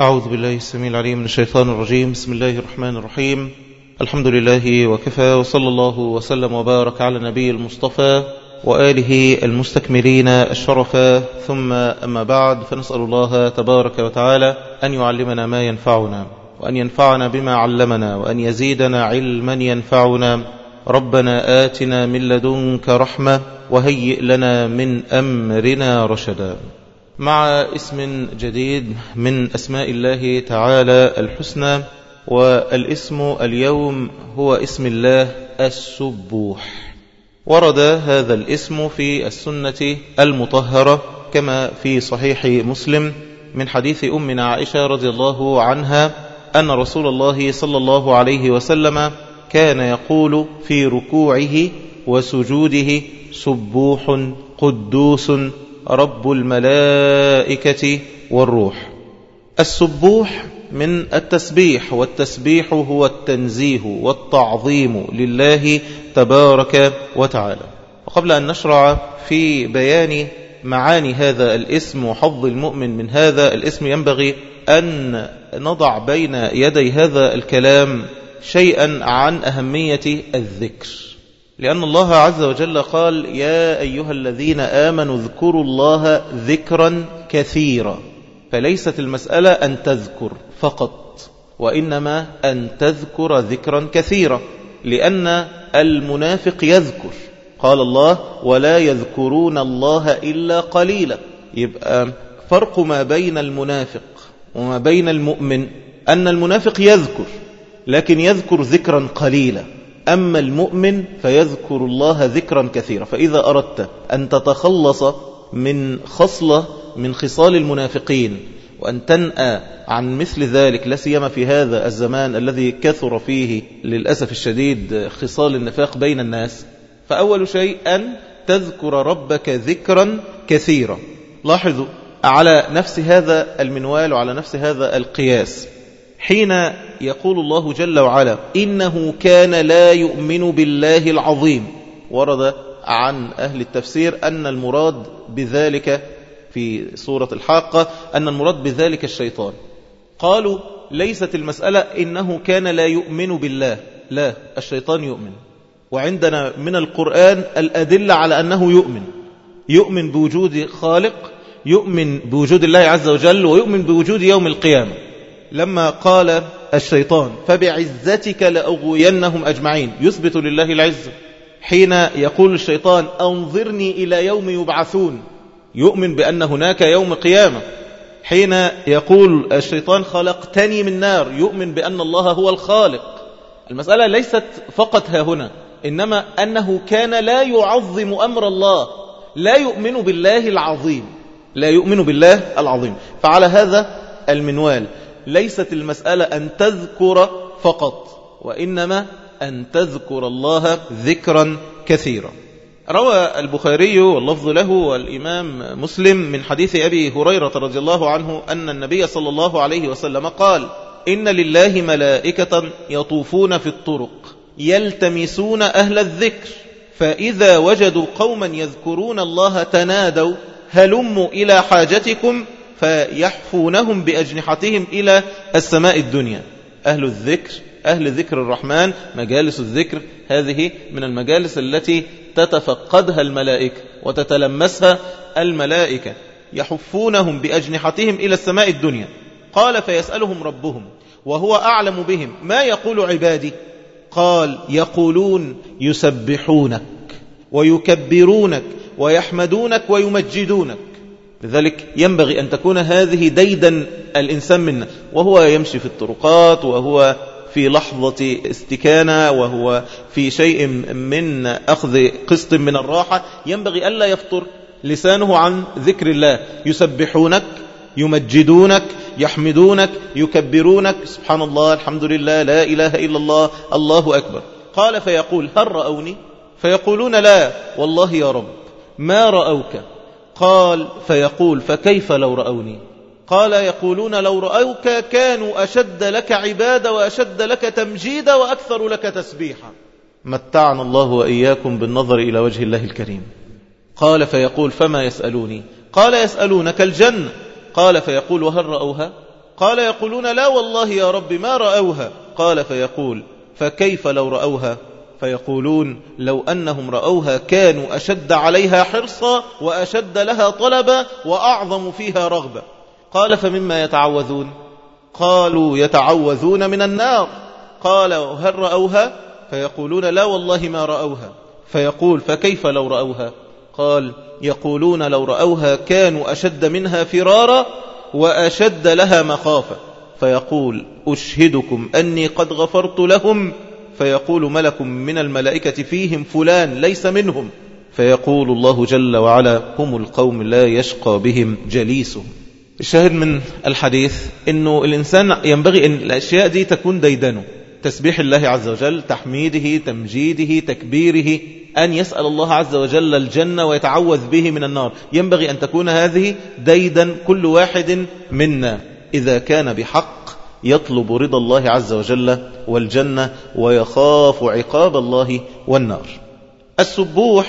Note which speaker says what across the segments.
Speaker 1: أعوذ بالله السميع العليم من الشيطان الرجيم. بسم الله الرحمن الرحيم. الحمد لله وكفى وصلى الله وسلم وبارك على النبي المصطفى وآله المستكملين الشرفا ثم أما بعد فنسأل الله تبارك وتعالى أن يعلمنا ما ينفعنا وأن ينفعنا بما علمنا وأن يزيدنا علما ينفعنا. ربنا آتنا من لدنك رحمة وهيئ لنا من أمرنا رشدا. مع اسم جديد من أسماء الله تعالى الحسنى والاسم اليوم هو اسم الله السبوح. ورد هذا الاسم في السنة المطهرة كما في صحيح مسلم من حديث أمنا عائشة رضي الله عنها أن رسول الله صلى الله عليه وسلم كان يقول في ركوعه وسجوده سبوح قدوس رب الملائكة والروح. السبوح من التسبيح والتسبيح هو التنزيه والتعظيم لله تبارك وتعالى. وقبل أن نشرع في بيان معاني هذا الاسم وحظ المؤمن من هذا الاسم ينبغي أن نضع بين يدي هذا الكلام شيئا عن أهمية الذكر. لأن الله عز وجل قال يا أيها الذين آمنوا اذكروا الله ذكرا كثيرا. فليست المسألة أن تذكر فقط وإنما أن تذكر ذكرا كثيرا لأن المنافق يذكر. قال الله ولا يذكرون الله إلا قليلا. يبقى فرق ما بين المنافق وما بين المؤمن أن المنافق يذكر لكن يذكر ذكرا قليلا. أما المؤمن فيذكر الله ذكرا كثيرا. فإذا أردت أن تتخلص من خصلة من خصال المنافقين وأن تنأى عن مثل ذلك لا سيما في هذا الزمان الذي كثر فيه للأسف الشديد خصال النفاق بين الناس فأول شيء أن تذكر ربك ذكرا كثيرا. لاحظوا على نفس هذا المنوال وعلى نفس هذا القياس حين يقول الله جل وعلا إنه كان لا يؤمن بالله العظيم. ورد عن أهل التفسير أن المراد بذلك في سورة الحاقة أن المراد بذلك الشيطان. قالوا ليست المسألة إنه كان لا يؤمن بالله. لا الشيطان يؤمن. وعندنا من القرآن الأدلة على أنه يؤمن. يؤمن بوجود خالق يؤمن بوجود الله عز وجل ويؤمن بوجود يوم القيامة. لما قال الشيطان فبعزتك لأغوينهم أجمعين. يثبت لله العزة حين يقول الشيطان أنظرني إلى يوم يبعثون. يؤمن بأن هناك يوم قيامة. حين يقول الشيطان خلقتني من نار. يؤمن بأن الله هو الخالق. المسألة ليست فقط ها هنا إنما أنه كان لا يعظم أمر الله. لا يؤمن بالله العظيم. لا يؤمن بالله العظيم. فعلى هذا المنوال ليست المسألة أن تذكر فقط وإنما أن تذكر الله ذكرا كثيرا. روى البخاري واللفظ له والإمام مسلم من حديث أبي هريرة رضي الله عنه أن النبي صلى الله عليه وسلم قال إن لله ملائكة يطوفون في الطرق يلتمسون أهل الذكر فإذا وجدوا قوما يذكرون الله تنادوا هلموا إلى حاجتكم فيحفونهم بأجنحتهم إلى السماء الدنيا. أهل الذكر أهل ذكر الرحمن مجالس الذكر هذه من المجالس التي تتفقدها الملائكة وتتلمسها الملائكة. يحفونهم بأجنحتهم إلى السماء الدنيا. قال فيسألهم ربهم وهو أعلم بهم ما يقول عبادي؟ قال يقولون يسبحونك ويكبرونك ويحمدونك ويمجدونك. لذلك ينبغي أن تكون هذه ديدا الإنسان منا. وهو يمشي في الطرقات وهو في لحظة استكانة وهو في شيء من أخذ قسط من الراحة. ينبغي ألا يفطر لسانه عن ذكر الله. يسبحونك يمجدونك يحمدونك يكبرونك. سبحان الله الحمد لله لا إله إلا الله الله أكبر. قال فيقول هل رأوني؟ فيقولون لا. والله يا رب ما رأوك؟ قال فيقول فكيف لو رأوني؟ قال يقولون لو رأوك كانوا أشد لك عبادة وأشد لك تمجيدا وأكثر لك تسبيحا. متعنا الله وإياكم بالنظر إلى وجه الله الكريم. قال فيقول فما يسألوني؟ قال يسألونك الجنة. قال فيقول وهل رأوها؟ قال يقولون لا والله يا رب ما رأوها. قال فيقول فكيف لو رأوها؟ فيقولون لو أنهم رأوها كانوا أشد عليها حرصا وأشد لها طلبا وأعظم فيها رغبة. قال فمما يتعوذون؟ قالوا يتعوذون من النار. قال هل رأوها؟ فيقولون لا والله ما رأوها. فيقول فكيف لو رأوها؟ قال يقولون لو رأوها كانوا أشد منها فرارا وأشد لها مخافة. فيقول أشهدكم أني قد غفرت لهم. فيقول ملك من الملائكة فيهم فلان ليس منهم. فيقول الله جل وعلا هم القوم لا يشقى بهم جليسهم. الشاهد من الحديث أنه الإنسان ينبغي أن الأشياء دي تكون ديدنه تسبيح الله عز وجل تحميده تمجيده تكبيره أن يسأل الله عز وجل الجنة ويتعوذ به من النار. ينبغي أن تكون هذه ديدا كل واحد منا. إذا كان بحق يطلب رضا الله عز وجل والجنة ويخاف عقاب الله والنار. السبوح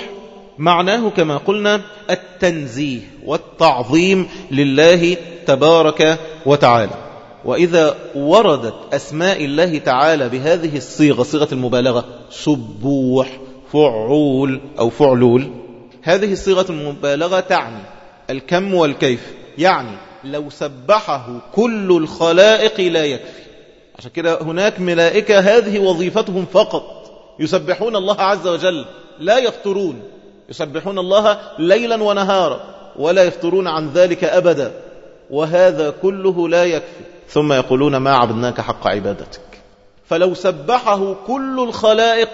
Speaker 1: معناه كما قلنا التنزيه والتعظيم لله تبارك وتعالى. وإذا وردت أسماء الله تعالى بهذه الصيغة صيغة المبالغة سبوح فعول أو فعلول هذه الصيغة المبالغة تعني الكم والكيف يعني لو سبحه كل الخلائق لا يكفي. عشان كده هناك ملائكة هذه وظيفتهم فقط. يسبحون الله عز وجل لا يفترون يسبحون الله ليلا ونهارا ولا يفترون عن ذلك أبدا. وهذا كله لا يكفي. ثم يقولون ما عبدناك حق عبادتك. فلو سبحه كل الخلائق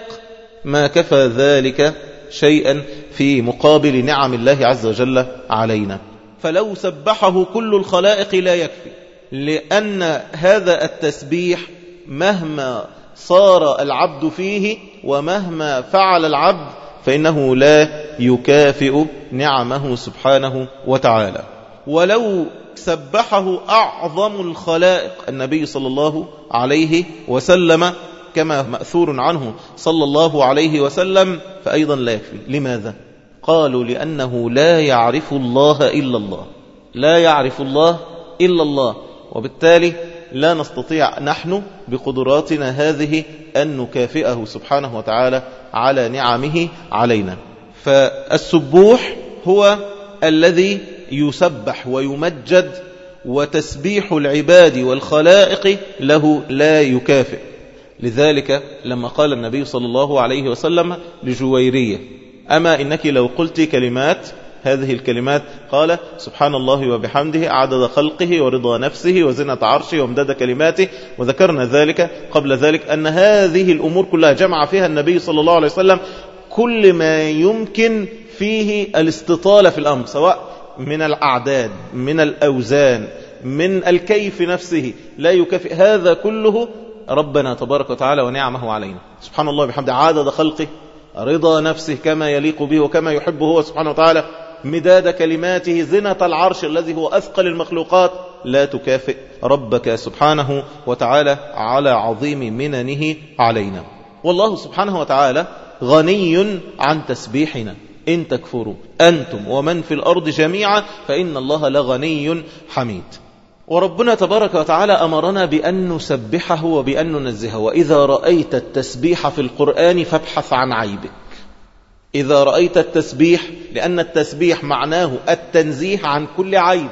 Speaker 1: ما كفى ذلك شيئا في مقابل نعم الله عز وجل علينا. فلو سبحه كل الخلائق لا يكفي. لأن هذا التسبيح مهما صار العبد فيه ومهما فعل العبد فإنه لا يكافئ نعمه سبحانه وتعالى. ولو سبحه أعظم الخلائق النبي صلى الله عليه وسلم كما مأثور عنه صلى الله عليه وسلم فأيضا لا يكفي. لماذا؟ قالوا لأنه لا يعرف الله إلا الله. لا يعرف الله إلا الله. وبالتالي لا نستطيع نحن بقدراتنا هذه أن نكافئه سبحانه وتعالى على نعمه علينا. فالسبوح هو الذي يسبح ويمجد وتسبيح العباد والخلائق له لا يكافئ. لذلك لما قال النبي صلى الله عليه وسلم لجويرية أما إنك لو قلت كلمات هذه الكلمات قال سبحان الله وبحمده عدد خلقه ورضا نفسه وزنة عرشه وامداد كلماته وذكرنا ذلك قبل ذلك أن هذه الأمور كلها جمع فيها النبي صلى الله عليه وسلم كل ما يمكن فيه الاستطالة في الأمر سواء من الأعداد من الأوزان من الكيف نفسه لا يكافئ. هذا كله ربنا تبارك وتعالى ونعمه علينا. سبحان الله بحمد عدد خلقه رضا نفسه كما يليق به وكما يحبه هو سبحانه وتعالى مداد كلماته زنة العرش الذي هو أثقل المخلوقات لا تكافئ ربك سبحانه وتعالى على عظيم مننه علينا. والله سبحانه وتعالى غني عن تسبيحنا. إن تكفروا أنتم ومن في الأرض جميعا فإن الله لغني حميد. وربنا تبارك وتعالى أمرنا بأن نسبحه وبأن ننزهه. وإذا رأيت التسبيح في القرآن فابحث عن عيبك. إذا رأيت التسبيح لأن التسبيح معناه التنزيه عن كل عيب.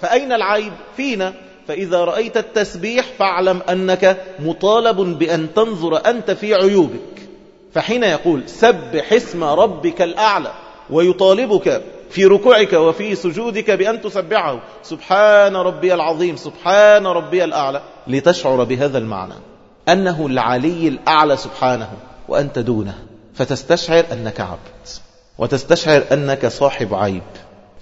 Speaker 1: فأين العيب؟ فينا. فإذا رأيت التسبيح فاعلم أنك مطالب بأن تنظر أنت في عيوبك. فحين يقول سبح اسم ربك الأعلى ويطالبك في ركوعك وفي سجودك بأن تسبحه. سبحان ربي العظيم سبحان ربي الأعلى. لتشعر بهذا المعنى. أنه العلي الأعلى سبحانه وأنت دونه. فتستشعر أنك عبد. وتستشعر أنك صاحب عيب.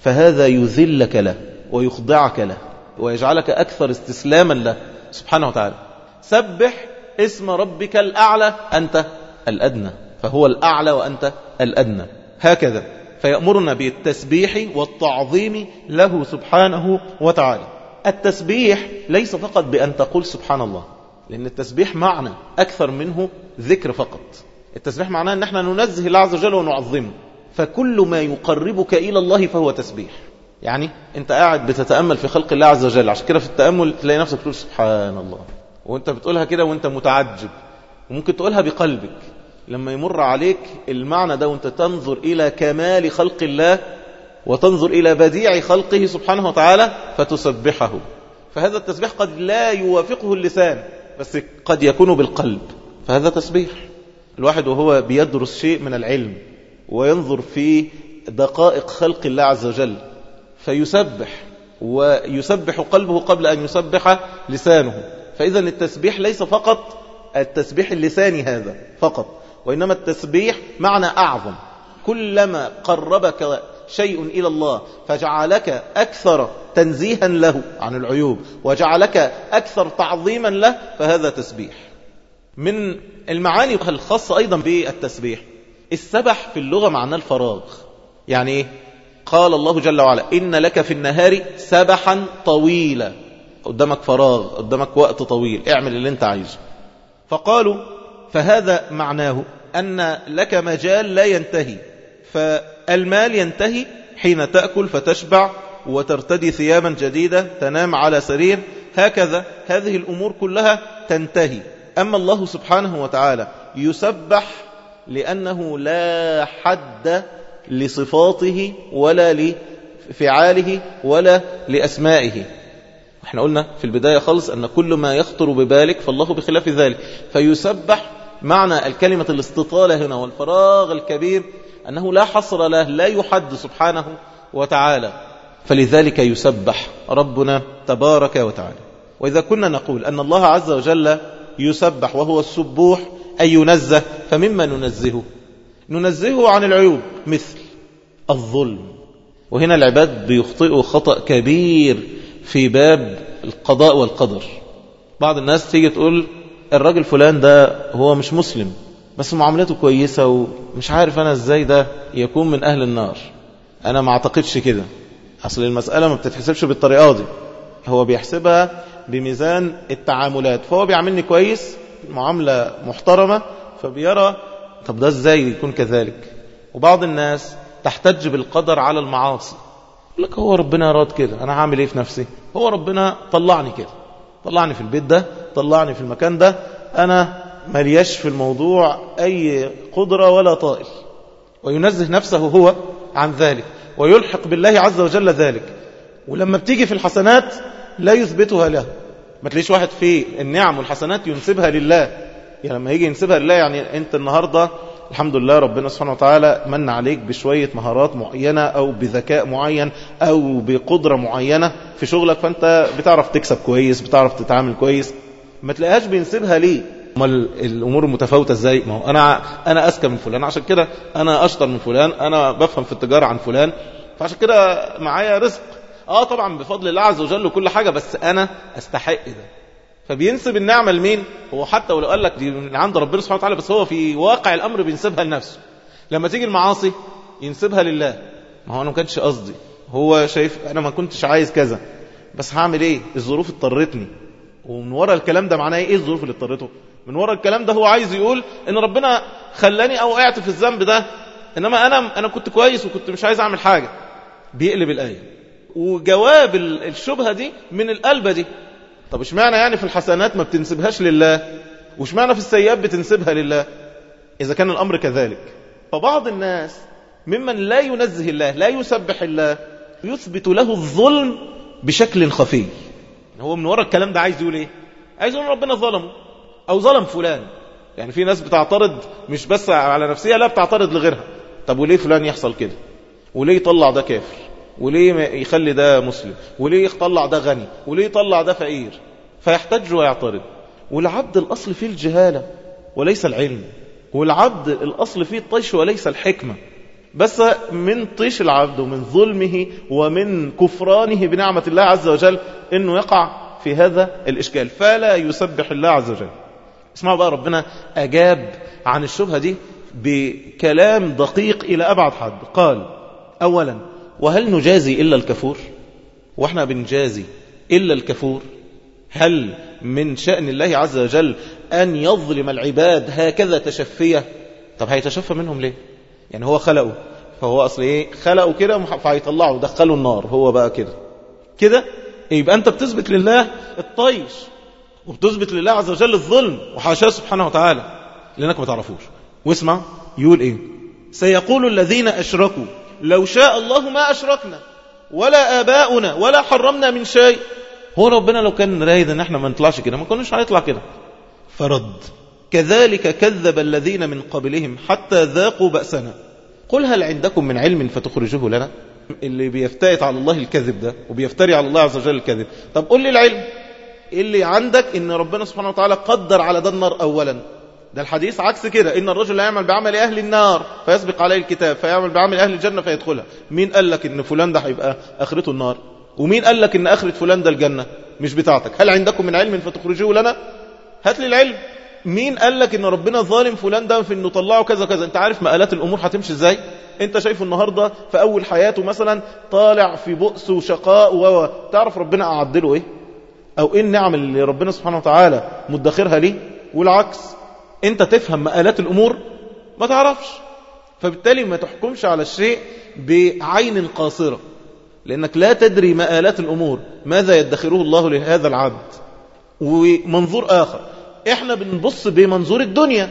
Speaker 1: فهذا يذلك له ويخضعك له ويجعلك أكثر استسلاما له. سبحانه وتعالى. سبح اسم ربك الأعلى أنت الأدنى. فهو الأعلى وأنت الأدنى. هكذا. فيأمرنا بالتسبيح والتعظيم له سبحانه وتعالى. التسبيح ليس فقط بأن تقول سبحان الله لأن التسبيح معنى أكثر منه ذكر فقط. التسبيح معناه أن إحنا ننزه الله عز وجل ونعظمه. فكل ما يقربك إلى الله فهو تسبيح. يعني أنت قاعد بتتأمل في خلق الله عز وجل عشان كده في التأمل تلاقي نفسك تقول سبحان الله. وأنت بتقولها كده وأنت متعجب وممكن تقولها بقلبك. لما يمر عليك المعنى ده وانت تنظر إلى كمال خلق الله وتنظر إلى بديع خلقه سبحانه وتعالى فتسبحه. فهذا التسبيح قد لا يوافقه اللسان بس قد يكون بالقلب. فهذا تسبيح. الواحد وهو بيدرس شيء من العلم وينظر في دقائق خلق الله عز وجل فيسبح ويسبح قلبه قبل أن يسبح لسانه. فإذا التسبيح ليس فقط التسبيح اللساني هذا فقط. وإنما التسبيح معنى أعظم. كلما قربك شيء إلى الله فجعلك أكثر تنزيها له عن العيوب وجعلك أكثر تعظيما له فهذا تسبيح. من المعاني الخاصة أيضا بالتسبيح. السبح في اللغة معناه الفراغ. يعني إيه؟ قال الله جل وعلا إن لك في النهار سبحا طويلا. قدامك فراغ قدامك وقت طويل اعمل اللي أنت عايزه. فقالوا فهذا معناه أن لك مجال لا ينتهي فالمال ينتهي حين تأكل فتشبع وترتدي ثيابا جديدة تنام على سرير هكذا هذه الأمور كلها تنتهي. أما الله سبحانه وتعالى يسبح لأنه لا حد لصفاته ولا لفعاله ولا لأسمائه. إحنا قلنا في البداية خالص أن كل ما يخطر ببالك فالله بخلاف ذلك. فيسبح معنى الكلمة الاستطالة هنا والفراغ الكبير أنه لا حصر له لا يحد سبحانه وتعالى. فلذلك يسبح ربنا تبارك وتعالى. وإذا كنا نقول أن الله عز وجل يسبح وهو السبوح أي ينزه فمما ننزهه ننزهه عن العيوب مثل الظلم. وهنا العباد بيخطئوا خطأ كبير في باب القضاء والقدر. بعض الناس تيجي تقول الراجل فلان ده هو مش مسلم بس معاملته كويسة ومش عارف أنا إزاي ده يكون من أهل النار. أنا ما أعتقدش كده. أصل المسألة ما بتتحسبش بالطريقة دي. هو بيحسبها بميزان التعاملات. فهو بيعاملني كويس معاملة محترمة فبيرى طب ده إزاي يكون كذلك؟ وبعض الناس تحتج بالقدر على المعاصي. لك هو ربنا أراد كده أنا هعمل إيه في نفسي؟ هو ربنا طلعني كده. طلعني في البيت ده طلعني في المكان ده أنا ملياش في الموضوع أي قدرة ولا طائل. وينزه نفسه هو عن ذلك ويلحق بالله عز وجل ذلك. ولما بتيجي في الحسنات لا يثبتها له. ما تلاقيش واحد في النعم والحسنات ينسبها لله. يعني لما يجي ينسبها لله يعني أنت النهاردة الحمد لله ربنا سبحانه وتعالى من عليك بشوية مهارات معينة أو بذكاء معين أو بقدرة معينة في شغلك فأنت بتعرف تكسب كويس بتعرف تتعامل كويس. ما تلاقيهاش بينسبها ليه. ما الأمور متفاوتة إزاي؟ ما هو أنا أنا أذكى من فلان عشان كده أنا أشطر من فلان أنا بفهم في التجارة عن فلان فعشان كده معايا رزق. آه طبعا بفضل الله عز وجل وكل حاجة بس أنا أستحق ده. فبينسب النعمة لمين؟ هو حتى ولو قال لك دي من عند ربنا سبحانه وتعالى بس هو في واقع الأمر بينسبها لنفسه. لما تيجي المعاصي ينسبها لله. ما هو أنا ما كانش قصدي. هو شايف أنا ما كنتش عايز كذا. بس هعمل إيه؟ الظروف اضطرتني. ومن ورا الكلام ده معناه إيه الظروف اللي اضطرته؟ من ورا الكلام ده هو عايز يقول إن ربنا خلاني أو وقعت في الذنب ده إنما أنا أنا كنت كويس وكنت مش عايز أعمل حاجة. بيقلب الآية. وجواب الشبهة دي من القلبة دي. طب اشمعنى يعني في الحسنات ما بتنسبهاش لله؟ واشمعنى في السيئات بتنسبها لله؟ إذا كان الأمر كذلك. فبعض الناس ممن لا ينزه الله لا يسبح الله يثبت له الظلم بشكل خفي. هو من ورا الكلام ده عايز يقول إيه؟ عايز يقول ربنا ظلمه أو ظلم فلان. يعني في ناس بتعترض مش بس على نفسها لا بتعترض لغيرها. طب وليه فلان يحصل كده؟ وليه يطلع ده كافر؟ وليه يخلي ده مسلم؟ وليه يطلع ده غني؟ وليه يطلع ده فقير؟ فيحتج ويعترض. والعبد الأصل فيه الجهالة وليس العلم. والعبد الأصل فيه الطيش وليس الحكمة. بس من طيش العبد ومن ظلمه ومن كفرانه بنعمة الله عز وجل إنه يقع في هذا الإشكال. فلا يسبح الله عز وجل. اسمعوا بقى ربنا أجاب عن الشبهة دي بكلام دقيق إلى أبعد حد. قال اولا وهل نجازي إلا الكفور؟ وإحنا بنجازي إلا الكفور. هل من شأن الله عز وجل أن يظلم العباد هكذا تشفية؟ طب هيتشفى منهم ليه؟ يعني هو خلقه. فهو أصل إيه؟ خلقه كده فهيطلعه دخله النار هو بقى كده. كده؟ يبقى أنت بتثبت لله الطيش وبتثبت لله عز وجل الظلم وحاشاه سبحانه وتعالى لأنك ما تعرفوش. واسمع يقول إيه؟ سيقول الذين أشركوا لو شاء الله ما أشركنا ولا آباؤنا ولا حرمنا من شيء. هو ربنا لو كان رايد إن إحنا ما نطلعش كده ما كناش هنطلع كده. فرد. كذلك كذب الذين من قبلهم حتى ذاقوا بأسنا. قل هل عندكم من علم فتخرجوه لنا؟ اللي بيفتئت على الله الكذب ده وبيفتري على الله عز وجل الكذب. طب قل لي العلم. اللي عندك إن ربنا سبحانه وتعالى قدر على ده النار اولا. ده الحديث عكس كده. إن الرجل لا يعمل بعمل أهل النار فيسبق عليه الكتاب فيعمل بعمل أهل الجنة فيدخلها. مين قال لك إن فلان ده هيبقى آخرته النار؟ ومين قال لك إن آخرة فلان ده الجنة؟ مش بتاعتك. هل عندكم من علم فتخرجوه لنا؟ هات لي العلم. مين قال لك إن ربنا ظالم فلان ده في إنه طلعه كذا كذا؟ أنت عارف مقالات الأمور هتمشي إزاي؟ أنت شايفه النهارده في أول حياته مثلا طالع في بؤس وشقاء و تعرف ربنا اعد له إيه؟ أو إيه النعم اللي ربنا سبحانه وتعالى مدخرها ليه؟ والعكس. انت تفهم مقالات الأمور ما تعرفش. فبالتالي ما تحكمش على الشيء بعين قاصرة. لأنك لا تدري مآلات الأمور ماذا يدخره الله لهذا العبد. ومنظور آخر إحنا بنبص بمنظور الدنيا.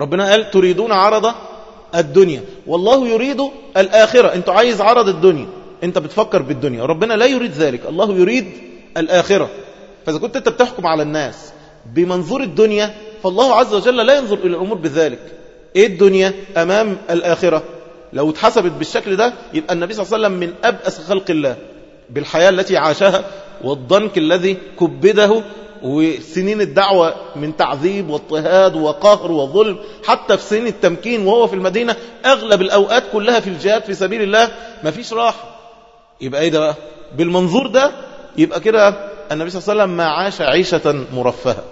Speaker 1: ربنا قال تريدون عرض الدنيا. والله يريد الآخرة. أنت عايز عرض الدنيا. أنت بتفكر بالدنيا. ربنا لا يريد ذلك. الله يريد الآخرة. فإذا كنت أنت بتحكم على الناس بمنظور الدنيا فالله عز وجل لا ينظر إلى الأمور بذلك. إيه الدنيا أمام الآخرة؟ لو اتحسبت بالشكل ده يبقى النبي صلى الله عليه وسلم من أبأس خلق الله بالحياة التي عاشها والضنك الذي كبده وسنين الدعوة من تعذيب واضطهاد وقهر وظلم حتى في سنين التمكين وهو في المدينة أغلب الأوقات كلها في الجهاد في سبيل الله ما فيش راحة. يبقى إيه ده بقى؟ بالمنظور ده يبقى كده النبي صلى الله عليه وسلم ما عاش عيشة مرفهة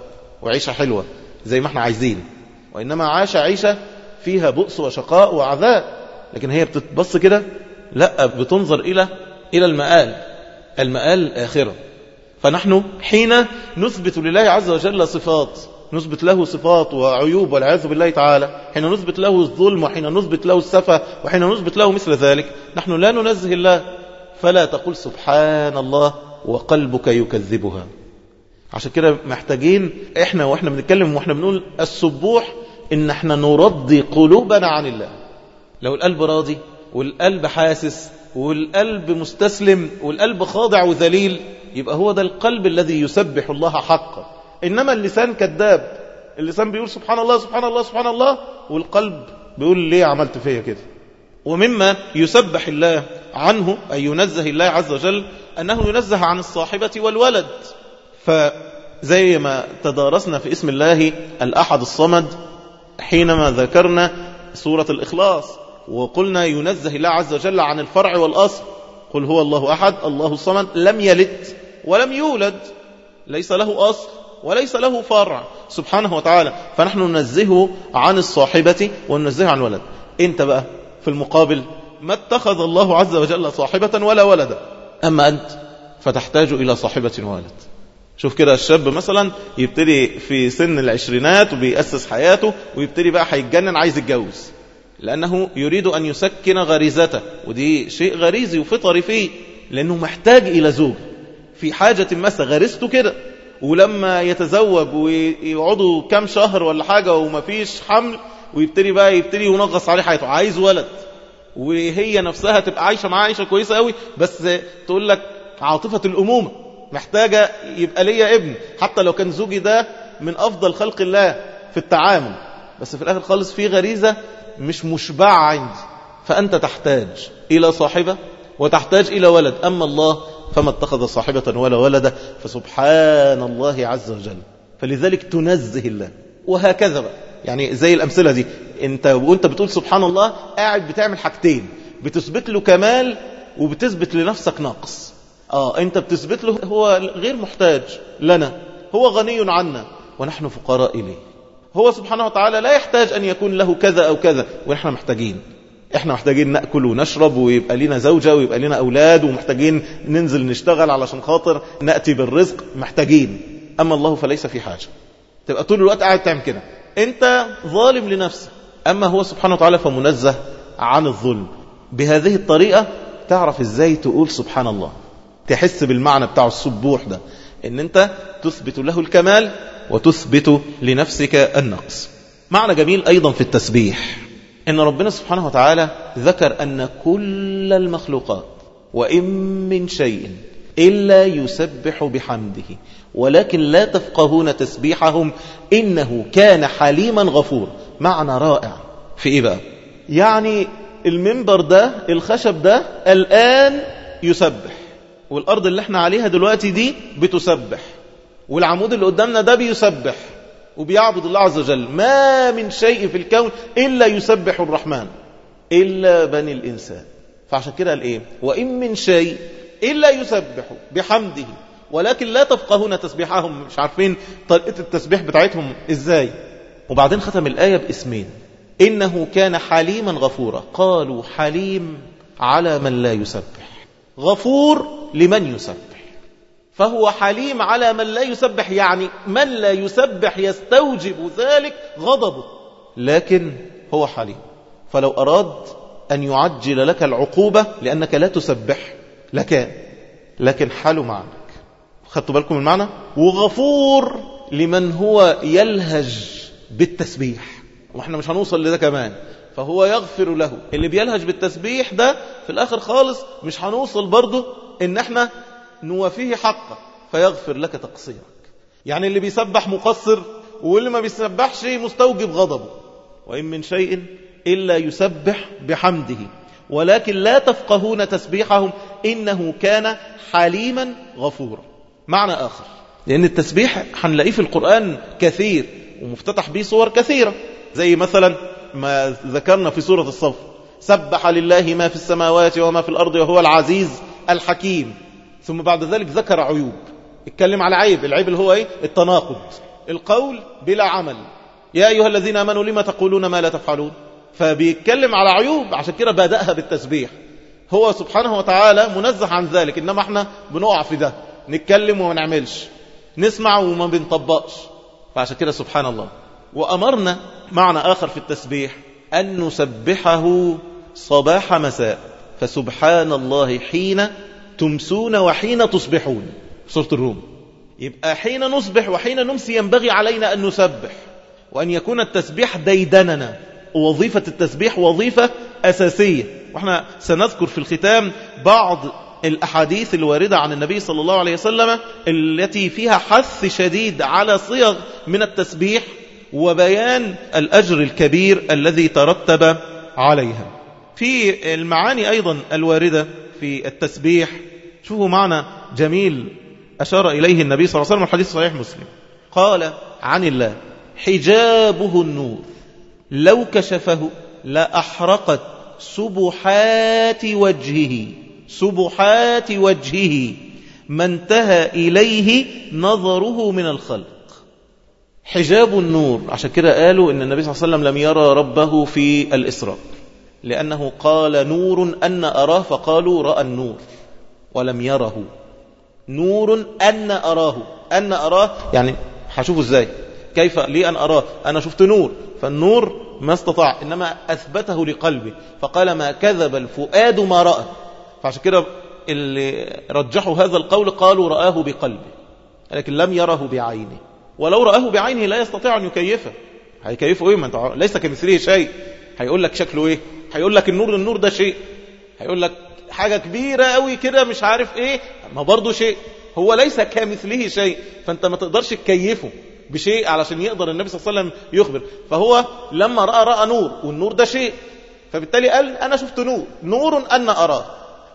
Speaker 1: وعيشة حلوة. زي ما إحنا عايزين. وإنما عاش عيشة فيها بؤس وشقاء وعذاب. لكن هي بتتبص كده لا بتنظر إلى إلى المآل. المآل الآخرة فنحن حين نثبت لله عز وجل صفات نثبت له صفات وعيوب والعياذ بالله تعالى حين نثبت له الظلم وحين نثبت له السفة وحين نثبت له مثل ذلك نحن لا ننزه الله. فلا تقول سبحان الله وقلبك يكذبها. عشان كده محتاجين إحنا وإحنا بنتكلم وإحنا بنقول السبوح ان إحنا نرضي قلوبنا عن الله. لو القلب راضي والقلب حاسس والقلب مستسلم والقلب خاضع وذليل يبقى هو ده القلب الذي يسبح الله حقا. إنما اللسان كذاب. اللسان بيقول سبحان الله سبحان الله سبحان الله والقلب بيقول ليه عملت فيا كده؟ ومما يسبح الله عنه أي ينزه الله عز وجل أنه ينزه عن الصاحبة والولد. فزي ما تدارسنا في اسم الله الأحد الصمد حينما ذكرنا سورة الإخلاص وقلنا ينزه الله عز وجل عن الفرع والأصل قل هو الله أحد الله الصمد لم يلد ولم يولد ليس له أصل وليس له فرع سبحانه وتعالى. فنحن ننزهه عن الصاحبة وننزهه عن الولد. انت بقى في المقابل ما اتخذ الله عز وجل صاحبة ولا ولدا أما أنت فتحتاج إلى صاحبة وولد. شوف كده الشاب مثلا يبتدي في سن العشرينات وبيأسس حياته ويبتدي بقى هيتجنن عايز يتجوز. لأنه يريد أن يسكن غريزته. ودي شيء غريزي وفطري فيه لأنه محتاج إلى زوج. في حاجة مسا غريزته كده. ولما يتزوج ويقعدوا كام شهر ولا حاجة ومفيش حمل ويبتدي بقى يبتدي ينغص عليه حياته. عايز ولد. وهي نفسها تبقى عايشة معاه عيشة كويسة قوي بس تقول لك عاطفة الأمومة. محتاجة يبقى ليا ابن حتى لو كان زوجي ده من أفضل خلق الله في التعامل. بس في الآخر خالص في غريزة مش مشبعة عندي. فأنت تحتاج إلى صاحبة وتحتاج إلى ولد. أما الله فما اتخذ صاحبة ولا ولد فسبحان الله عز وجل. فلذلك تنزه الله. وهكذا بقى. يعني زي الأمثلة دي. أنت وأنت بتقول سبحان الله قاعد بتعمل حاجتين. بتثبت له كمال وبتثبت لنفسك نقص. آه أنت بتثبت له هو غير محتاج لنا. هو غني عنا. ونحن فقراء إليه. هو سبحانه وتعالى لا يحتاج أن يكون له كذا أو كذا. ونحن محتاجين. إحنا محتاجين نأكل ونشرب ويبقى لنا زوجة ويبقى لنا أولاد ومحتاجين ننزل نشتغل علشان خاطر نأتي بالرزق. محتاجين. أما الله فليس في حاجة. تبقى طول الوقت قاعد تعمل كده. أنت ظالم لنفسك. أما هو سبحانه وتعالى فمنزه عن الظلم. بهذه الطريقة تعرف إزاي تقول سبحان الله. تحس بالمعنى بتاع السبوح ده إن أنت تثبت له الكمال وتثبت لنفسك النقص. معنى جميل أيضا في التسبيح إن ربنا سبحانه وتعالى ذكر أن كل المخلوقات وإن من شيء إلا يسبح بحمده ولكن لا تفقهون تسبيحهم إنه كان حليما غفور. معنى رائع. في إيه بقى؟ يعني المنبر ده الخشب ده الآن يسبح. والأرض اللي إحنا عليها دلوقتي دي بتسبح. والعمود اللي قدامنا ده بيسبح وبيعبد الله عز وجل. ما من شيء في الكون إلا يسبح الرحمن إلا بني الإنسان. فعشان كده قال إيه؟ وإن من شيء إلا يسبح بحمده. ولكن لا تفقهون تسبيحهم. مش عارفين طريقة التسبيح بتاعتهم إزاي. وبعدين ختم الآية باسمين. إنه كان حليما غفورا. قالوا حليم على من لا يسبح. غفور لمن يسبح. فهو حليم على من لا يسبح يعني من لا يسبح يستوجب ذلك غضبه. لكن هو حليم. فلو أراد أن يعجل لك العقوبة لأنك لا تسبح لكان. لكن حاله معك. خدتوا بالكم المعنى؟ وغفور لمن هو يلهج بالتسبيح. وإحنا مش هنوصل لده كمان. فهو يغفر له. اللي بيلهج بالتسبيح ده في الآخر خالص مش هنوصل برضه إن إحنا نوافيه حقه فيغفر لك تقصيرك. يعني اللي بيسبح مقصر واللي ما بيسبحش مستوجب غضبه. وإن من شيء إلا يسبح بحمده. ولكن لا تفقهون تسبيحهم إنه كان حليما غفورا. معنى آخر لأن التسبيح هنلاقيه في القرآن كثير ومفتتح به صور كثيرة. زي مثلا ما ذكرنا في سورة الصف سبح لله ما في السماوات وما في الأرض وهو العزيز. الحكيم. ثم بعد ذلك ذكر عيوب. اتكلم على عيب. العيب اللي هو إيه؟ التناقض. القول بلا عمل. يا أيها الذين آمنوا لما تقولون ما لا تفعلون؟ فبيتكلم على عيوب. عشان كده بدأها بالتسبيح. هو سبحانه وتعالى منزه عن ذلك. إنما إحنا بنقع في ده. نتكلم وما نعملش. نسمع وما بنطبقش. فعشان كده سبحان الله. وأمرنا معنى آخر في التسبيح أن نسبحه صباح مساء. فسبحان الله حين تمسون وحين تصبحون. سورة الروم. يبقى حين نصبح وحين نمسي ينبغي علينا أن نسبح. وأن يكون التسبيح ديدننا. وظيفة التسبيح وظيفة أساسية. وإحنا سنذكر في الختام بعض الأحاديث الواردة عن النبي صلى الله عليه وسلم التي فيها حث شديد على صيغ من التسبيح وبيان الأجر الكبير الذي ترتب عليها. في المعاني أيضا الواردة في التسبيح. شوفوا معنى جميل أشار إليه النبي صلى الله عليه وسلم الحديث صحيح مسلم. قال عن الله حجابه النور لو كشفه لأحرقت سبحات وجهه سبحات وجهه ما انتهى إليه نظره من الخلق. حجاب النور عشان كده قالوا إن النبي صلى الله عليه وسلم لم يرى ربه في الإسراء. لأنه قال نور أن أراه فقالوا رأى النور ولم يره. نور أن أراه. أن أراه يعني هشوفه إزاي؟ كيف لي أن أراه؟ أنا شفت نور. فالنور ما استطاع إنما أثبته لقلبه. فقال ما كذب الفؤاد ما رأى. فعشان كده اللي رجحوا هذا القول قالوا رآه بقلبه لكن لم يره بعينه. ولو رآه بعينه لا يستطيع أن يكيفه. هيكيفه إيه؟ ما أنت ليس كمثله شيء. هيقول لك شكله إيه؟ هيقول لك النور النور ده شيء. هيقول لك حاجة كبيرة قوي كده مش عارف إيه ما برضه شيء. هو ليس كمثله شيء فأنت ما تقدرش تكيفه بشيء علشان يقدر النبي صلى الله عليه وسلم يخبر. فهو لما رأى رأى نور والنور ده شيء. فبالتالي قال أنا شفت نور. نور أن أراه.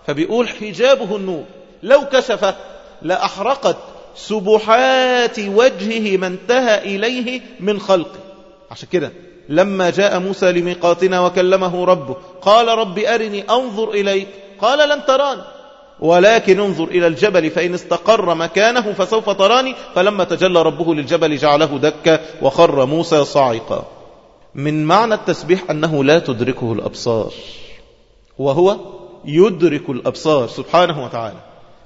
Speaker 1: فبيقول حجابه النور. لو كشف لأحرقت سبحات وجهه ما انتهى إليه من خلقه. عشان كده لما جاء موسى لميقاتنا وكلمه ربه قال رب أرني أنظر إليك. قال لن تراني. ولكن انظر إلى الجبل فإن استقر مكانه فسوف تراني. فلما تجلى ربه للجبل جعله دكا وخر موسى صاعقا. من معنى التسبيح أنه لا تدركه الأبصار وهو يدرك الأبصار سبحانه وتعالى.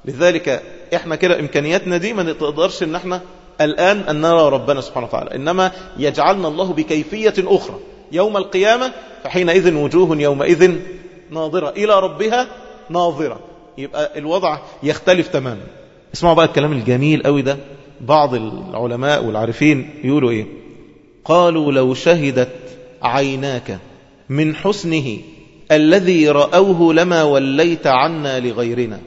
Speaker 1: لذلك إحنا كده إمكانياتنا دي ما نقدرش إن إحنا الآن أن نرى ربنا سبحانه وتعالى. إنما يجعلنا الله بكيفية أخرى. يوم القيامة فحينئذ وجوه يومئذ ناظرة. إلى ربها ناظرة. يبقى الوضع يختلف تماما. اسمعوا بقى الكلام الجميل قوي ده. بعض العلماء والعارفين يقولوا إيه؟ قالوا لو شهدت عيناك من حسنه الذي رأوه لما وليت عنا لغيرنا.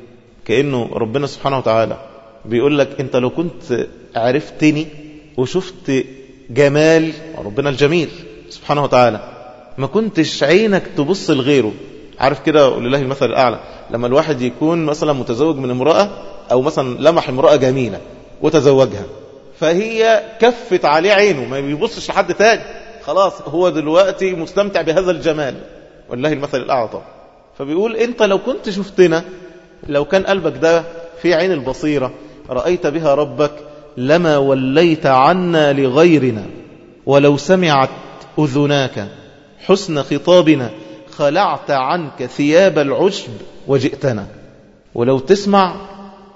Speaker 1: كأنه ربنا سبحانه وتعالى بيقول لك انت لو كنت عرفتني وشفت جمال ربنا الجميل سبحانه وتعالى ما كنتش عينك تبص لغيره. عارف كده ولله المثل الأعلى لما الواحد يكون مثلا متزوج من امرأة أو مثلا لمح امرأة جميلة وتزوجها فهي كفت عليه عينه ما بيبصش لحد تاني. خلاص هو دلوقتي مستمتع بهذا الجمال. والله المثل الأعلى طبعا فبيقول انت لو كنت شفتنا لو كان قلبك ده في عين البصيرة رأيت بها ربك لما وليت عنا لغيرنا ولو سمعت أذناك حسن خطابنا خلعت عنك ثياب العشب وجئتنا. ولو تسمع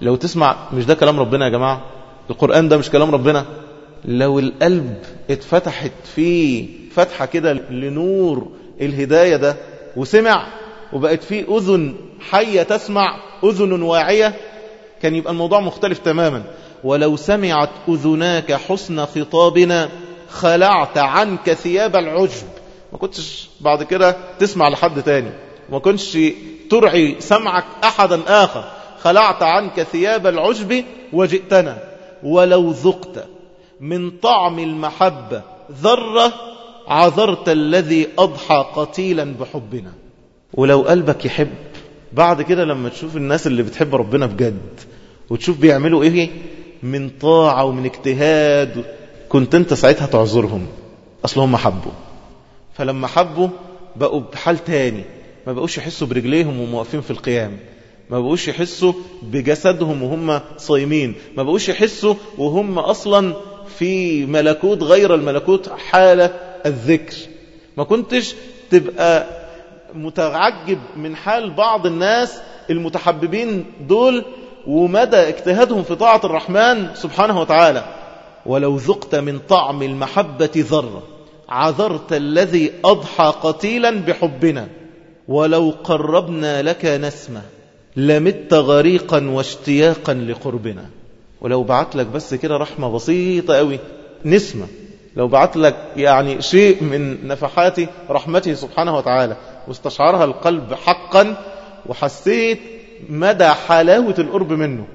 Speaker 1: لو تسمع مش ده كلام ربنا يا جماعة؟ القرآن ده مش كلام ربنا. لو القلب اتفتحت فيه فتحة كده لنور الهداية ده وسمع وبقت فيه أذن حية تسمع أذن واعية كان يبقى الموضوع مختلف تماما. ولو سمعت أذناك حسن خطابنا خلعت عنك ثياب العجب. ما كنتش بعد كده تسمع لحد تاني. ما كنتش ترعي سمعك أحدا آخر. خلعت عنك ثياب العجب وجئتنا. ولو ذقت من طعم المحبة ذرة عذرت الذي أضحى قتيلا بحبنا. ولو قلبك يحب بعد كده لما تشوف الناس اللي بتحب ربنا بجد وتشوف بيعملوا إيه؟ من طاعة ومن اجتهاد. كنت أنت ساعتها تعذرهم. أصل هم حبوا. فلما حبوا بقوا بحال تاني. ما بقوش يحسوا برجليهم وهم واقفين في القيام. ما بقوش يحسوا بجسدهم وهم صايمين. ما بقوش يحسوا وهم أصلا في ملكوت غير الملكوت حالة الذكر. ما كنتش تبقى متعجب من حال بعض الناس المتحببين دول ومدى اجتهادهم في طاعة الرحمن سبحانه وتعالى. ولو ذقت من طعم المحبة ذرة عذرت الذي أضحى قتيلا بحبنا. ولو قربنا لك نسمة لمت غريقا واشتياقا لقربنا. ولو بعت لك بس كده رحمة بسيطة قوي نسمة. لو بعت لك يعني شيء من نفحات رحمته سبحانه وتعالى. واستشعرها القلب حقا وحسيت مدى حلاوة القرب منه.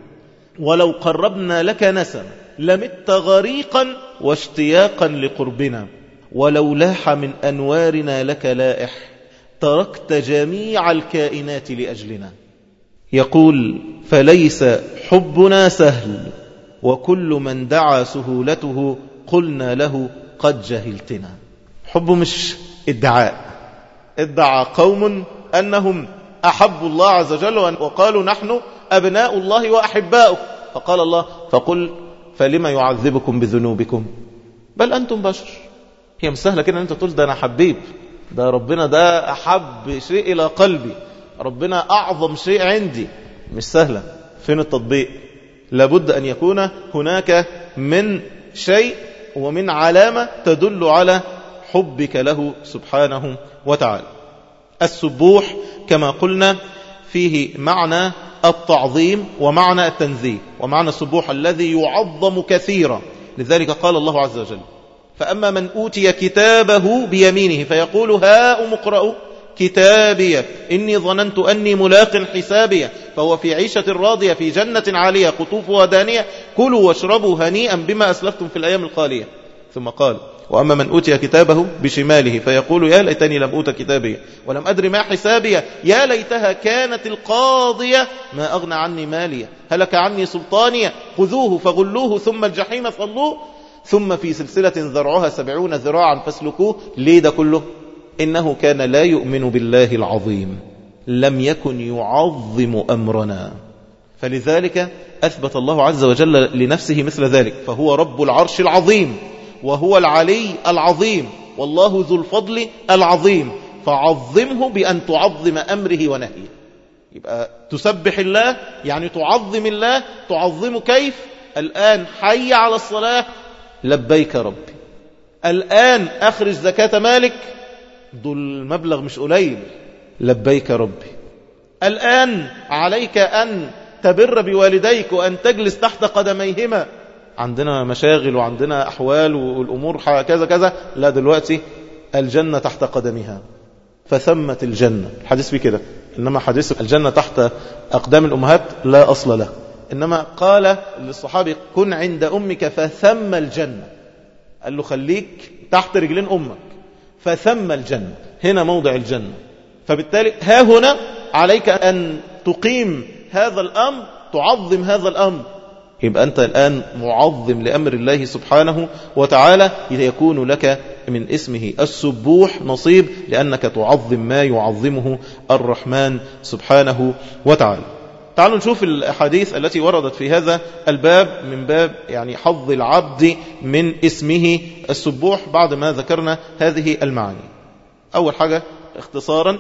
Speaker 1: ولو قربنا لك نسمة لمت غريقا واشتياقا لقربنا. ولو لاح من أنوارنا لك لائح تركت جميع الكائنات لأجلنا. يقول فليس حبنا سهل وكل من دعا سهولته قلنا له قد جهلتنا. حب مش ادعاء ادعى قوم أنهم أحبوا الله عز وجل وقالوا نحن أبناء الله وأحباؤه. فقال الله فقل فلما يعذبكم بذنوبكم؟ بل أنتم بشر. هي مش سهلة كده أن أنت تقول ده أنا حبيب. ده ربنا ده أحب شيء إلى قلبي. ربنا أعظم شيء عندي. مش سهلة. فين التطبيق؟ لابد أن يكون هناك من شيء ومن علامة تدل على حبك له سبحانه وتعالى. السبوح كما قلنا فيه معنى التعظيم ومعنى التنزيه ومعنى السبوح الذي يعظم كثيرا. لذلك قال الله عز وجل فأما من أوتي كتابه بيمينه فيقول هاؤم اقرأوا كتابي إني ظننت أني ملاق حسابي. فهو في عيشة راضية في جنة عالية قطوفها دانية كلوا واشربوا هنيئا بما أسلفتم في الأيام الخالية ثم قال وأما من أوتي كتابه بشماله فيقول يا ليتني لم أوت كتابي ولم أدر ما حسابي يا ليتها كانت القاضية ما أغنى عني مالية هلك عني سلطانية خذوه فغلوه ثم الجحيم صلوه ثم في سلسلة ذرعها سبعون ذراعا فاسلكوه ليه ده كله؟ إنه كان لا يؤمن بالله العظيم لم يكن يعظم أمرنا فلذلك أثبت الله عز وجل لنفسه مثل ذلك فهو رب العرش العظيم وهو العلي العظيم والله ذو الفضل العظيم. فعظمه بأن تعظم أمره ونهيه. يبقى تسبح الله يعني تعظم الله تعظم كيف؟ الآن حي على الصلاة لبيك ربي. الآن أخرج زكاة مالك دول مبلغ مش قليل لبيك ربي. الآن عليك أن تبر بوالديك وأن تجلس تحت قدميهما. عندنا مشاغل وعندنا أحوال والأمور كذا كذا لا دلوقتي الجنة تحت قدمها فثمت الجنة. الحديث في كده. إنما حديث الجنة تحت أقدام الأمهات لا أصل له. إنما قال للصحابي كن عند أمك فثم الجنة. قال له خليك تحت رجلين أمك. فثم الجنة. هنا موضع الجنة. فبالتالي ها هنا عليك أن تقيم هذا الأمر تعظم هذا الأمر. يبقى أنت الآن معظم لأمر الله سبحانه وتعالى يكون لك من اسمه السبوح نصيب لأنك تعظم ما يعظمه الرحمن سبحانه وتعالى. تعالوا نشوف الأحاديث التي وردت في هذا الباب من باب يعني حظ العبد من اسمه السبوح بعد ما ذكرنا هذه المعاني. أول حاجة اختصارا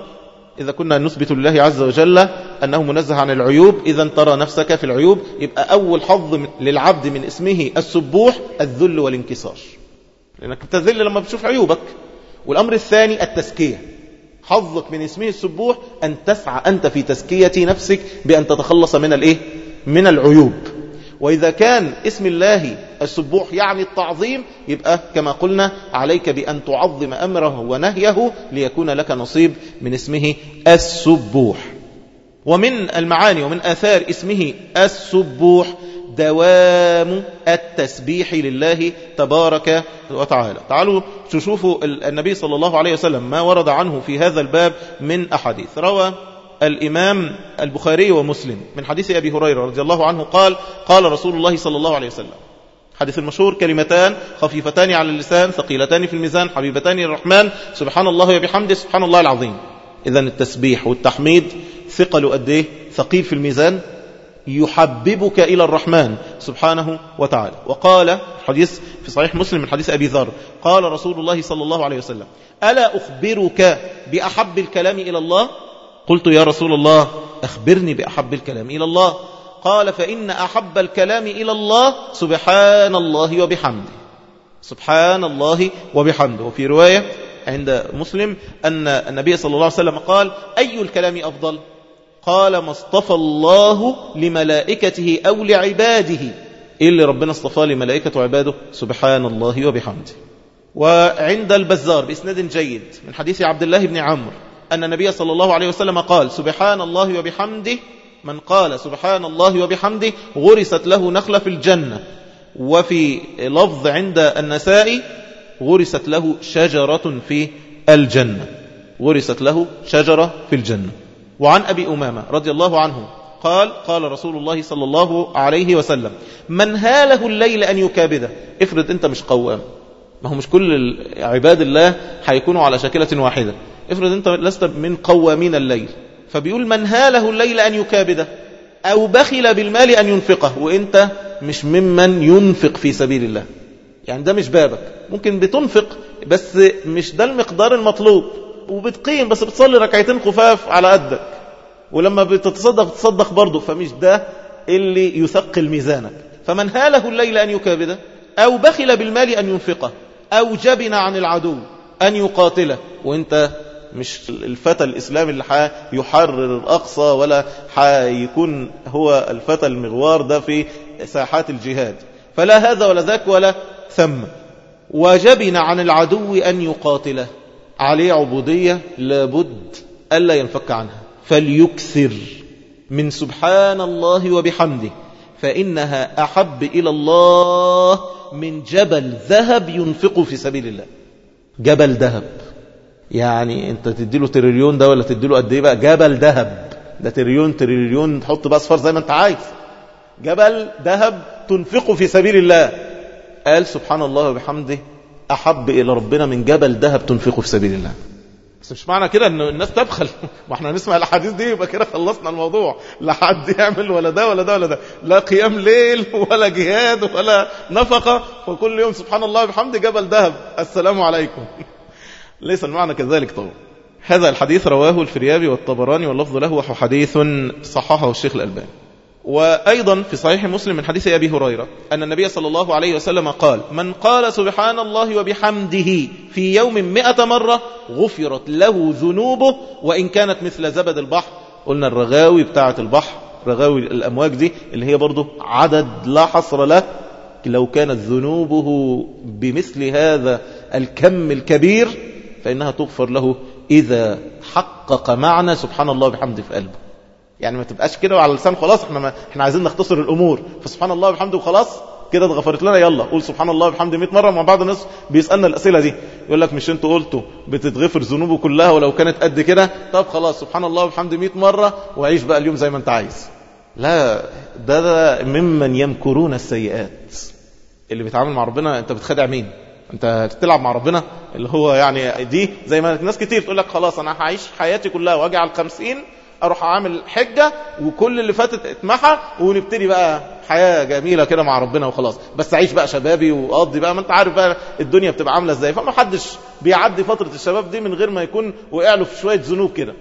Speaker 1: إذا كنا نثبت لله عز وجل أنه منزه عن العيوب إذا ترى نفسك في العيوب يبقى أول حظ للعبد من اسمه السبوح الذل والانكسار. لأنك تذل لما بتشوف عيوبك. والأمر الثاني التزكية. حظك من اسمه السبوح أن تسعى أنت في تزكية نفسك بأن تتخلص من الإيه؟ من العيوب. وإذا كان اسم الله السبوح يعني التعظيم يبقى كما قلنا عليك بأن تعظم أمره ونهيه ليكون لك نصيب من اسمه السبوح. ومن المعاني ومن آثار اسمه السبوح دوام التسبيح لله تبارك وتعالى. تعالوا تشوفوا النبي صلى الله عليه وسلم ما ورد عنه في هذا الباب من أحاديث. روى الإمام البخاري ومسلم. من حديث أبي هريرة رضي الله عنه قال قال رسول الله صلى الله عليه وسلم. حديث المشهور كلمتان خفيفتان على اللسان ثقيلتان في الميزان حبيبتان الرحمن. سبحان الله وبحمده سبحان الله العظيم. إذا التسبيح والتحميد ثقل قد إيه؟ ثقيل في الميزان. يحببك إلى الرحمن سبحانه وتعالى. وقال حديث في صحيح مسلم من حديث أبي ذر قال رسول الله صلى الله عليه وسلم ألا أخبرك بأحب الكلام إلى الله؟ قلت يا رسول الله أخبرني بأحب الكلام إلى الله. قال فإن أحب الكلام إلى الله سبحان الله وبحمده. سبحان الله وبحمده. وفي رواية عند مسلم أن النبي صلى الله عليه وسلم قال أي الكلام أفضل؟ قال ما اصطفى الله لملائكته أو لعباده. إيه اللي ربنا اصطفى لملائكة وعباده؟ سبحان الله وبحمده. وعند البزار بإسناد جيد من حديث عبد الله بن عمرو أن النبي صلى الله عليه وسلم قال سبحان الله وبحمده. من قال سبحان الله وبحمده. غرست له نخلة في الجنة. وفي لفظ عند النساء غرست له شجرة في الجنة. غرست له شجرة في الجنة. وعن أبي أمامة رضي الله عنه قال قال رسول الله صلى الله عليه وسلم من هاله الليل أن يكابده. افرض أنت مش قوام. ما هو مش كل عباد الله هيكونوا على شكلة واحدة. افرض أنت لست من قوامين الليل فبيقول من هاله الليل أن يكابده أو بخل بالمال أن ينفقه وإنت مش ممن ينفق في سبيل الله. يعني ده مش بابك. ممكن بتنفق بس مش ده المقدار المطلوب. وبتقيم بس بتصلي ركعتين خفاف على قدك. ولما بتتصدق بتصدق برضه. فمش ده اللي يثقل ميزانك. فمن هاله الليل أن يكابده أو بخل بالمال أن ينفقه أو جبن عن العدو أن يقاتله. وانت مش الفتى الإسلامي اللي يحرر الأقصى ولا حيكون هو الفتى المغوار ده في ساحات الجهاد. فلا هذا ولا ذاك ولا ثم. وجبن عن العدو أن يقاتله. عليه عبودية لابد ألا ينفك عنها. فليكثر من سبحان الله وبحمده. فإنها أحب إلى الله من جبل ذهب ينفق في سبيل الله. جبل ذهب. يعني انت تديله تريليون ده ولا تديله قد إيه بقى؟ جبل ذهب. ده تريليون تريليون. تحط بقى اصفار زي ما انت عايز. جبل ذهب تنفقه في سبيل الله. قال سبحان الله وبحمده أحب إلى ربنا من جبل ذهب تنفقه في سبيل الله. بس مش معنى كده إن الناس تبخل. ما إحنا الأحاديث دي يبقى كده خلصنا الموضوع. لا حد يعمل ولا ده ولا ده ولا ده. لا قيام ليل ولا جهاد ولا نفقة. وكل يوم سبحان الله وبحمده جبل ذهب. السلام عليكم. ليس المعنى كذلك طبعا. هذا الحديث رواه الفريابي والطبراني واللفظ له حديث صححه الشيخ الألباني. وأيضا في صحيح مسلم من حديث أبي هريرة أن النبي صلى الله عليه وسلم قال من قال سبحان الله وبحمده في يوم مئة مرة غفرت له ذنوبه وإن كانت مثل زبد البحر. قلنا الرغاوي بتاعة البحر رغاوي الأمواج دي اللي هي برضه عدد لا حصر له. لو كانت ذنوبه بمثل هذا الكم الكبير فإنها تغفر له إذا حقق معنى سبحان الله بحمده في قلبه. يعني ما تبقاش كده وعلى اللسان خلاص إحنا ما إحنا عايزين نختصر الأمور. فسبحان الله وبحمده وخلاص كده اتغفرت لنا يلا قول سبحان الله وبحمده 100 مرة مع بعض الناس بيسألنا الأسئلة دي. يقول لك مش أنتوا قلتوا بتتغفر ذنوبه كلها ولو كانت قد كده؟ طب خلاص سبحان الله وبحمده 100 مرة وعيش بقى اليوم زي ما أنت عايز. لا ده, ده ممن يمكرون السيئات. اللي بيتعامل مع ربنا أنت بتخدع مين؟ انت تلعب مع ربنا اللي هو يعني دي زي ما ناس كتير تقول لك خلاص أنا هعيش حياتي كلها واجي على الخمسين أروح اعمل حجة وكل اللي فاتت اتمحى ونبتدي بقى حياة جميلة كده مع ربنا وخلاص. بس اعيش بقى شبابي واقضي بقى. ما انت عارف بقى الدنيا بتبقى عاملة إزاي. فما حدش بيعدي فترة الشباب دي من غير ما يكون وقع له في شوية ذنوب كده.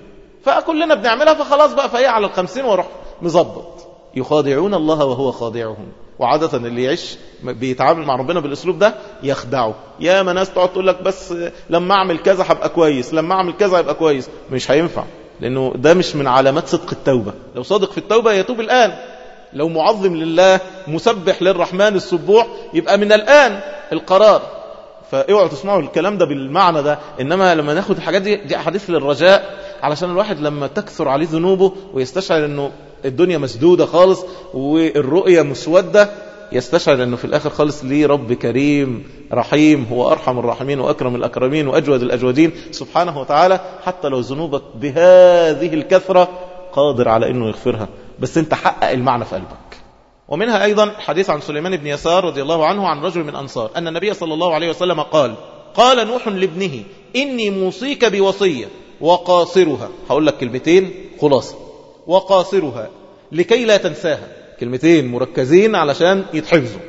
Speaker 1: فكلنا بنعملها فخلاص بقى فهي على الخمسين وأروح مظبط. يخادعون الله وهو خادعهم. وعادة اللي يعيش بيتعامل مع ربنا بالأسلوب ده يخدعه. يا ما ناس تقعد تقول لك بس لما أعمل كذا هبقى كويس لما أعمل كذا هيبقى كويس. مش هينفع لأنه ده مش من علامات صدق التوبة. لو صادق في التوبة يتوب الآن. لو معظم لله مسبح للرحمن السبوح يبقى من الآن القرار. فاوعوا تسمعوا الكلام ده بالمعنى ده. إنما لما ناخد الحاجات دي دي أحاديث للرجاء علشان الواحد لما تكثر عليه ذنوبه ويستشعر إنه الدنيا مسدودة خالص والرؤية مسودة يستشعر أنه في الآخر خالص ليه رب كريم رحيم هو أرحم الراحمين وأكرم الأكرمين وأجود الأجودين. سبحانه وتعالى حتى لو ذنوبك بهذه الكثرة قادر على أنه يغفرها. بس أنت حقق المعنى في قلبك. ومنها أيضا حديث عن سليمان بن يسار رضي الله عنه عن رجل من أنصار أن النبي صلى الله عليه وسلم قال قال نوح لابنه إني موصيك بوصية وقاصرها. هقول لك كلمتين خلاصة. وقاصرها لكي لا تنساها. كلمتين مركزين علشان يتحفظوا.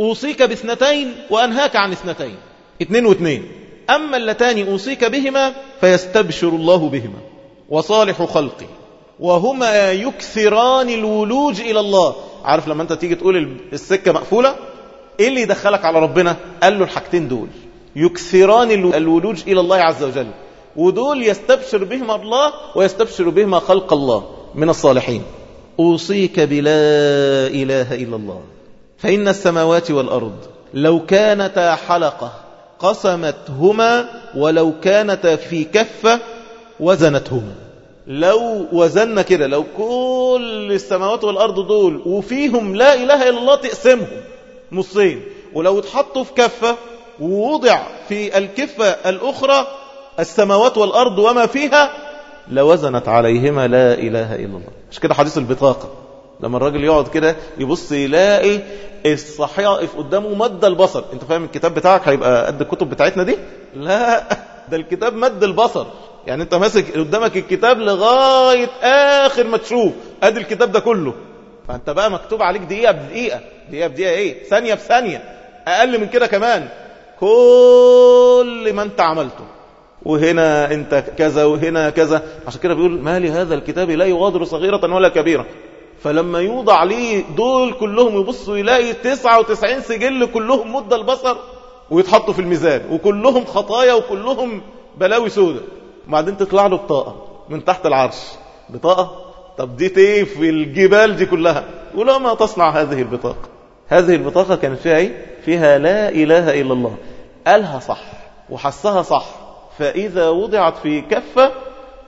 Speaker 1: أوصيك باثنتين وأنهاك عن اثنتين. اثنين واثنين. أما اللتان أوصيك بهما فيستبشر الله بهما. وصالح خلقي. وهما يكثران الولوج إلى الله. عارف لما أنت تيجي تقول السكة مقفولة؟ إيه اللي يدخلك على ربنا؟ قال له الحاجتين دول. يكثران الولوج إلى الله عز وجل. ودول يستبشر بهما الله ويستبشر بهما خلق الله. من الصالحين. أوصيك بلا إله إلا الله. فإن السماوات والأرض لو كانتا حلقة قسمتهما ولو كانتا في كفة وزنتهما. لو وزنا كده لو كل السماوات والأرض دول وفيهم لا إله إلا الله تقسمهم نصين. ولو اتحطوا في كفة ووضع في الكفة الأخرى السماوات والأرض وما فيها لوزنت عليهما لا إله إلا الله. مش كده حديث البطاقة؟ لما الراجل يقعد كده يبص يلاقي الصحائف قدامه مد البصر. انت فاهم الكتاب بتاعك هيبقى قد الكتب بتاعتنا دي؟ لا ده الكتاب مد البصر. يعني انت ماسك قدامك الكتاب لغاية آخر ما تشوف. ادي الكتاب ده كله. فانت بقى مكتوب عليك دقيقة بدقيقة. دقيقة بدقيقة إيه؟ ثانية بثانية. أقل من كده كمان. كل ما انت عملته. وهنا انت كذا وهنا كذا. عشان كده بيقول ما لهذا الكتاب لا يغادر صغيرة ولا كبيرة. فلما يوضع عليه دول كلهم يبصوا يلاقي 99 سجل كلهم مد البصر ويتحطوا في الميزان. وكلهم خطايا وكلهم بلاوي سودة. وبعدين تطلع له بطاقة من تحت العرش. بطاقة؟ طب دي إيه في الجبال دي كلها. ولما تصنع هذه البطاقة؟ هذه البطاقة كانت فيها إيه؟ فيها لا إله إلا الله. قالها صح وحسها صح. فإذا وضعت في كفة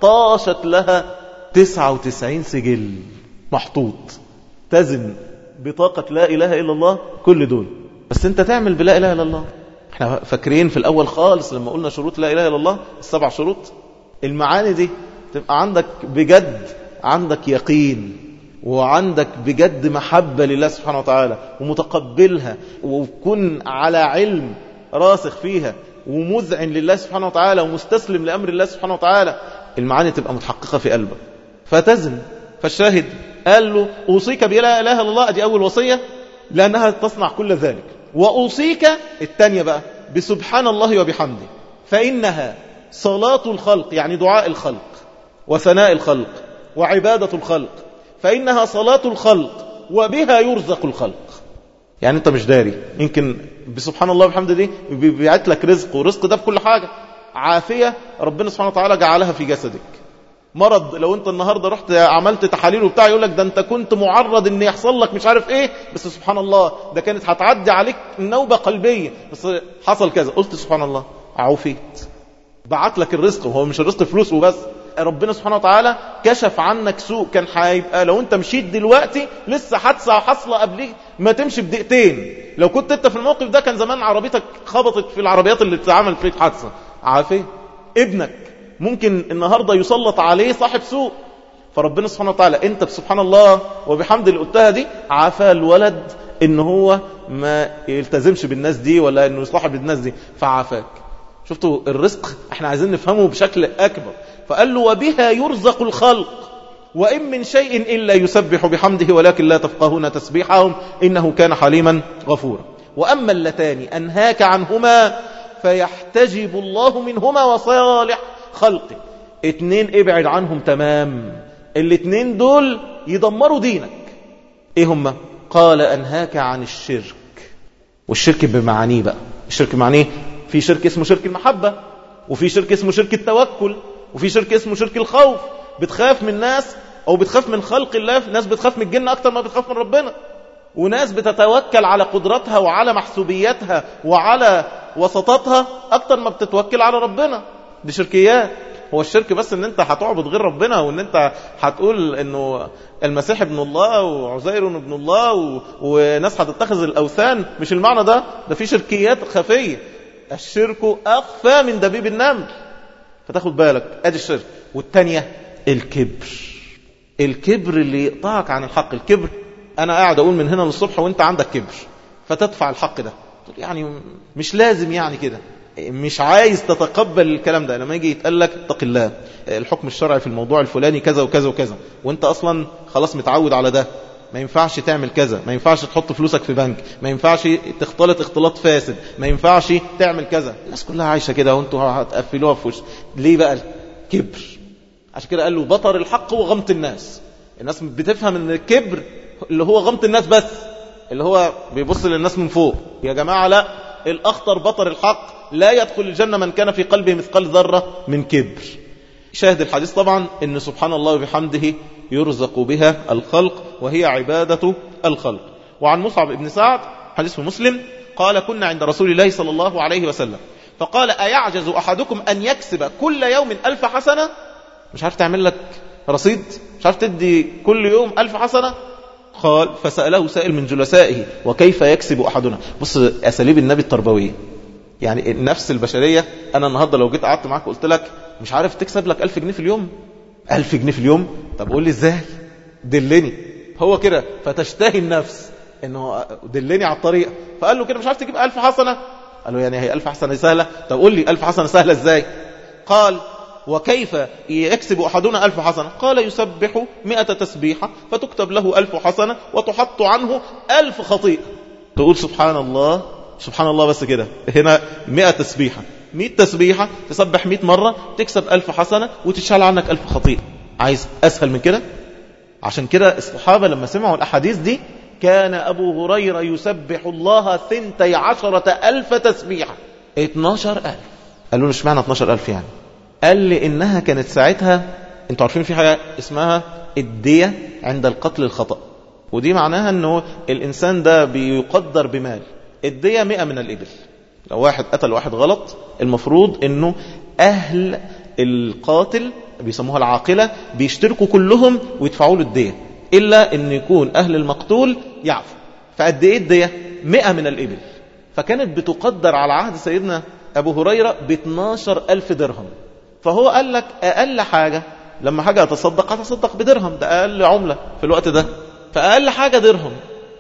Speaker 1: طاشت لها 99 سجل محطوط تزن بطاقة لا إله إلا الله كل دول بس أنت تعمل بلا إله إلا الله. إحنا فاكرين في الأول خالص لما قلنا شروط لا إله إلا الله السبع شروط. المعاني دي تبقى عندك بجد عندك يقين وعندك بجد محبة لله سبحانه وتعالى ومتقبلها وكن على علم راسخ فيها. ومذعن لله سبحانه وتعالى ومستسلم لأمر الله سبحانه وتعالى المعاني تبقى متحققة في قلبك. فتزن فالشاهد. قال له أوصيك بلا إله إلا الله؟ أدي أول وصية؟ لأنها تصنع كل ذلك. وأوصيك الثانية بقى بسبحان الله وبحمده. فإنها صلاة الخلق يعني دعاء الخلق وثناء الخلق وعبادة الخلق. فإنها صلاة الخلق وبها يرزق الخلق. يعني انت مش داري. يمكن بسبحان الله وبحمد دي بيبعت لك رزق ورزق ده في كل حاجة. عافية ربنا سبحانه وتعالى جعلها في جسدك. مرض لو انت النهاردة رحت عملت تحاليل وبتاع يقول لك ده انت كنت معرض ان يحصل لك مش عارف إيه. بس سبحان الله ده كانت هتعدي عليك نوبة قلبية. بس حصل كذا. قلت سبحان الله عوفيت بعت لك الرزق وهو مش الرزق فلوس وبس. ربنا سبحانه وتعالى كشف عنك سوء كان هيبقى لو انت مشيت دلوقتي لسه حادثة حاصلة قبليك ما تمشي بدقيقتين. لو كنت انت في الموقف ده كان زمان عربيتك خبطت في العربيات اللي بتتعمل فيك حادثه عافيه ابنك ممكن النهارده يسلط عليه صاحب سوء. فربنا سبحانه وتعالى انت سبحان الله وبحمد اللي قلتها دي عافى الولد ان هو ما يلتزمش بالناس دي ولا انه يصاحب الناس دي فعافاك. شفتوا الرزق؟ إحنا عايزين نفهمه بشكل أكبر. فقال له وبها يرزق الخلق وإن من شيء إلا يسبح بحمده ولكن لا تفقهون تسبيحهم إنه كان حليما غفورا. وأما اللتان أنهاك عنهما فيحتجب الله منهما وصالح خلقه اتنين ابعد عنهم تمام. الاتنين دول يدمروا دينك. إيه هما قال أنهاك عن الشرك. والشرك بمعانيه بقى. الشرك معنيه في شرك اسمه شرك المحبة وفي شرك اسمه شرك التوكل وفي شرك اسمه شرك الخوف. بتخاف من ناس أو بتخاف من خلق الله ناس بتخاف من الجن أكتر ما بتخاف من ربنا. وناس بتتوكل على قدرتها وعلى محسوبياتها وعلى وسطاتها أكتر ما بتتوكل على ربنا. دي شركيات. هو الشرك بس إن أنت هتعبد غير ربنا وإن أنت هتقول إنه المسيح ابن الله وعزير ابن الله و... وناس هتتخذ الأوثان. مش المعنى ده. ده في شركيات خفية. الشرك أخفى من دبيب النمل. فتاخد بالك أدي الشرك. والتانية الكبر. الكبر اللي يقطعك عن الحق. الكبر أنا قاعد أقول من هنا للصبح وأنت عندك كبر. فتدفع الحق ده. يعني مش لازم يعني كده. مش عايز تتقبل الكلام ده. لما يجي يتقال لك اتق الله الحكم الشرعي في الموضوع الفلاني كذا وكذا وكذا. وأنت أصلا خلاص متعود على ده. ما ينفعش تعمل كذا. ما ينفعش تحط فلوسك في بنك. ما ينفعش تختلط اختلاط فاسد. ما ينفعش تعمل كذا. الناس كلها عايشة كده وانتوا هتقفلوها في وش ليه بقى؟ الكبر عشان كده قال له بطر الحق وغمط الناس. الناس بتفهم إن الكبر اللي هو غمط الناس بس. اللي هو بيبص للناس من فوق. يا جماعة لا. الأخطر بطر الحق لا يدخل الجنة من كان في قلبه مثقال ذرة من كبر. شاهد الحديث طبعا إن سبحان الله وبحمده يرزق بها الخلق وهي عبادة الخلق. وعن مصعب بن سعد حديث مسلم قال كنا عند رسول الله صلى الله عليه وسلم. فقال أيعجز أحدكم أن يكسب كل يوم ألف حسنة؟ مش عارف تعمل لك رصيد؟ مش عارف تدي كل يوم ألف حسنة؟ قال فسأله سائل من جلسائه وكيف يكسب أحدنا؟ بص أساليب النبي التربوية. يعني النفس البشرية أنا النهاردة لو جيت قعدت معاك وقلت لك مش عارف تكسب لك ألف جنيه في اليوم؟ ألف جنيه في اليوم؟ طب قول لي إزاي؟ دلني. هو كده فتشتهي النفس انه دلني على الطريق. فقال له كده مش عارف تجيب ألف حسنة؟ قال له يعني هي ألف حسنة سهلة؟ طب قول لي ألف حسنة سهلة إزاي؟ قال وكيف يكسب أحدنا ألف حسنة؟ قال يسبح مئة تسبيحة فتكتب له ألف حسنة وتحط عنه ألف خطيئة. تقول سبحان الله؟ سبحان الله بس كده. هنا مئة تسبيحة. مئة تسبيحة تسبح مئة مرة تكسب ألف حسنة وتشال عنك ألف خطيئة. عايز أسهل من كده؟ عشان كده الصحابة لما سمعوا الأحاديث دي كان أبو هريرة يسبح الله ثنتي عشرة ألف تسبيحة. اتناشر ألف. قالوا له اشمعنى اتناشر ألف يعني. قال لي إنها كانت ساعتها أنتوا عارفين في حاجة اسمها الدية عند القتل الخطأ. ودي معناها إنه الإنسان ده بيقدر بمال. الدية مئة من الإبل. لو واحد قتل واحد غلط المفروض إنه أهل القاتل بيسموها العاقلة بيشتركوا كلهم ويدفعوا له الدية إلا أن يكون أهل المقتول يعفو. فقد إيه الدية؟ مئة من الإبل. فكانت بتقدر على عهد سيدنا أبو هريرة ب 12 ألف درهم. فهو قال لك أقل حاجة لما حاجة أتصدق أتصدق بدرهم ده أقل عملة في الوقت ده. فأقل حاجة درهم.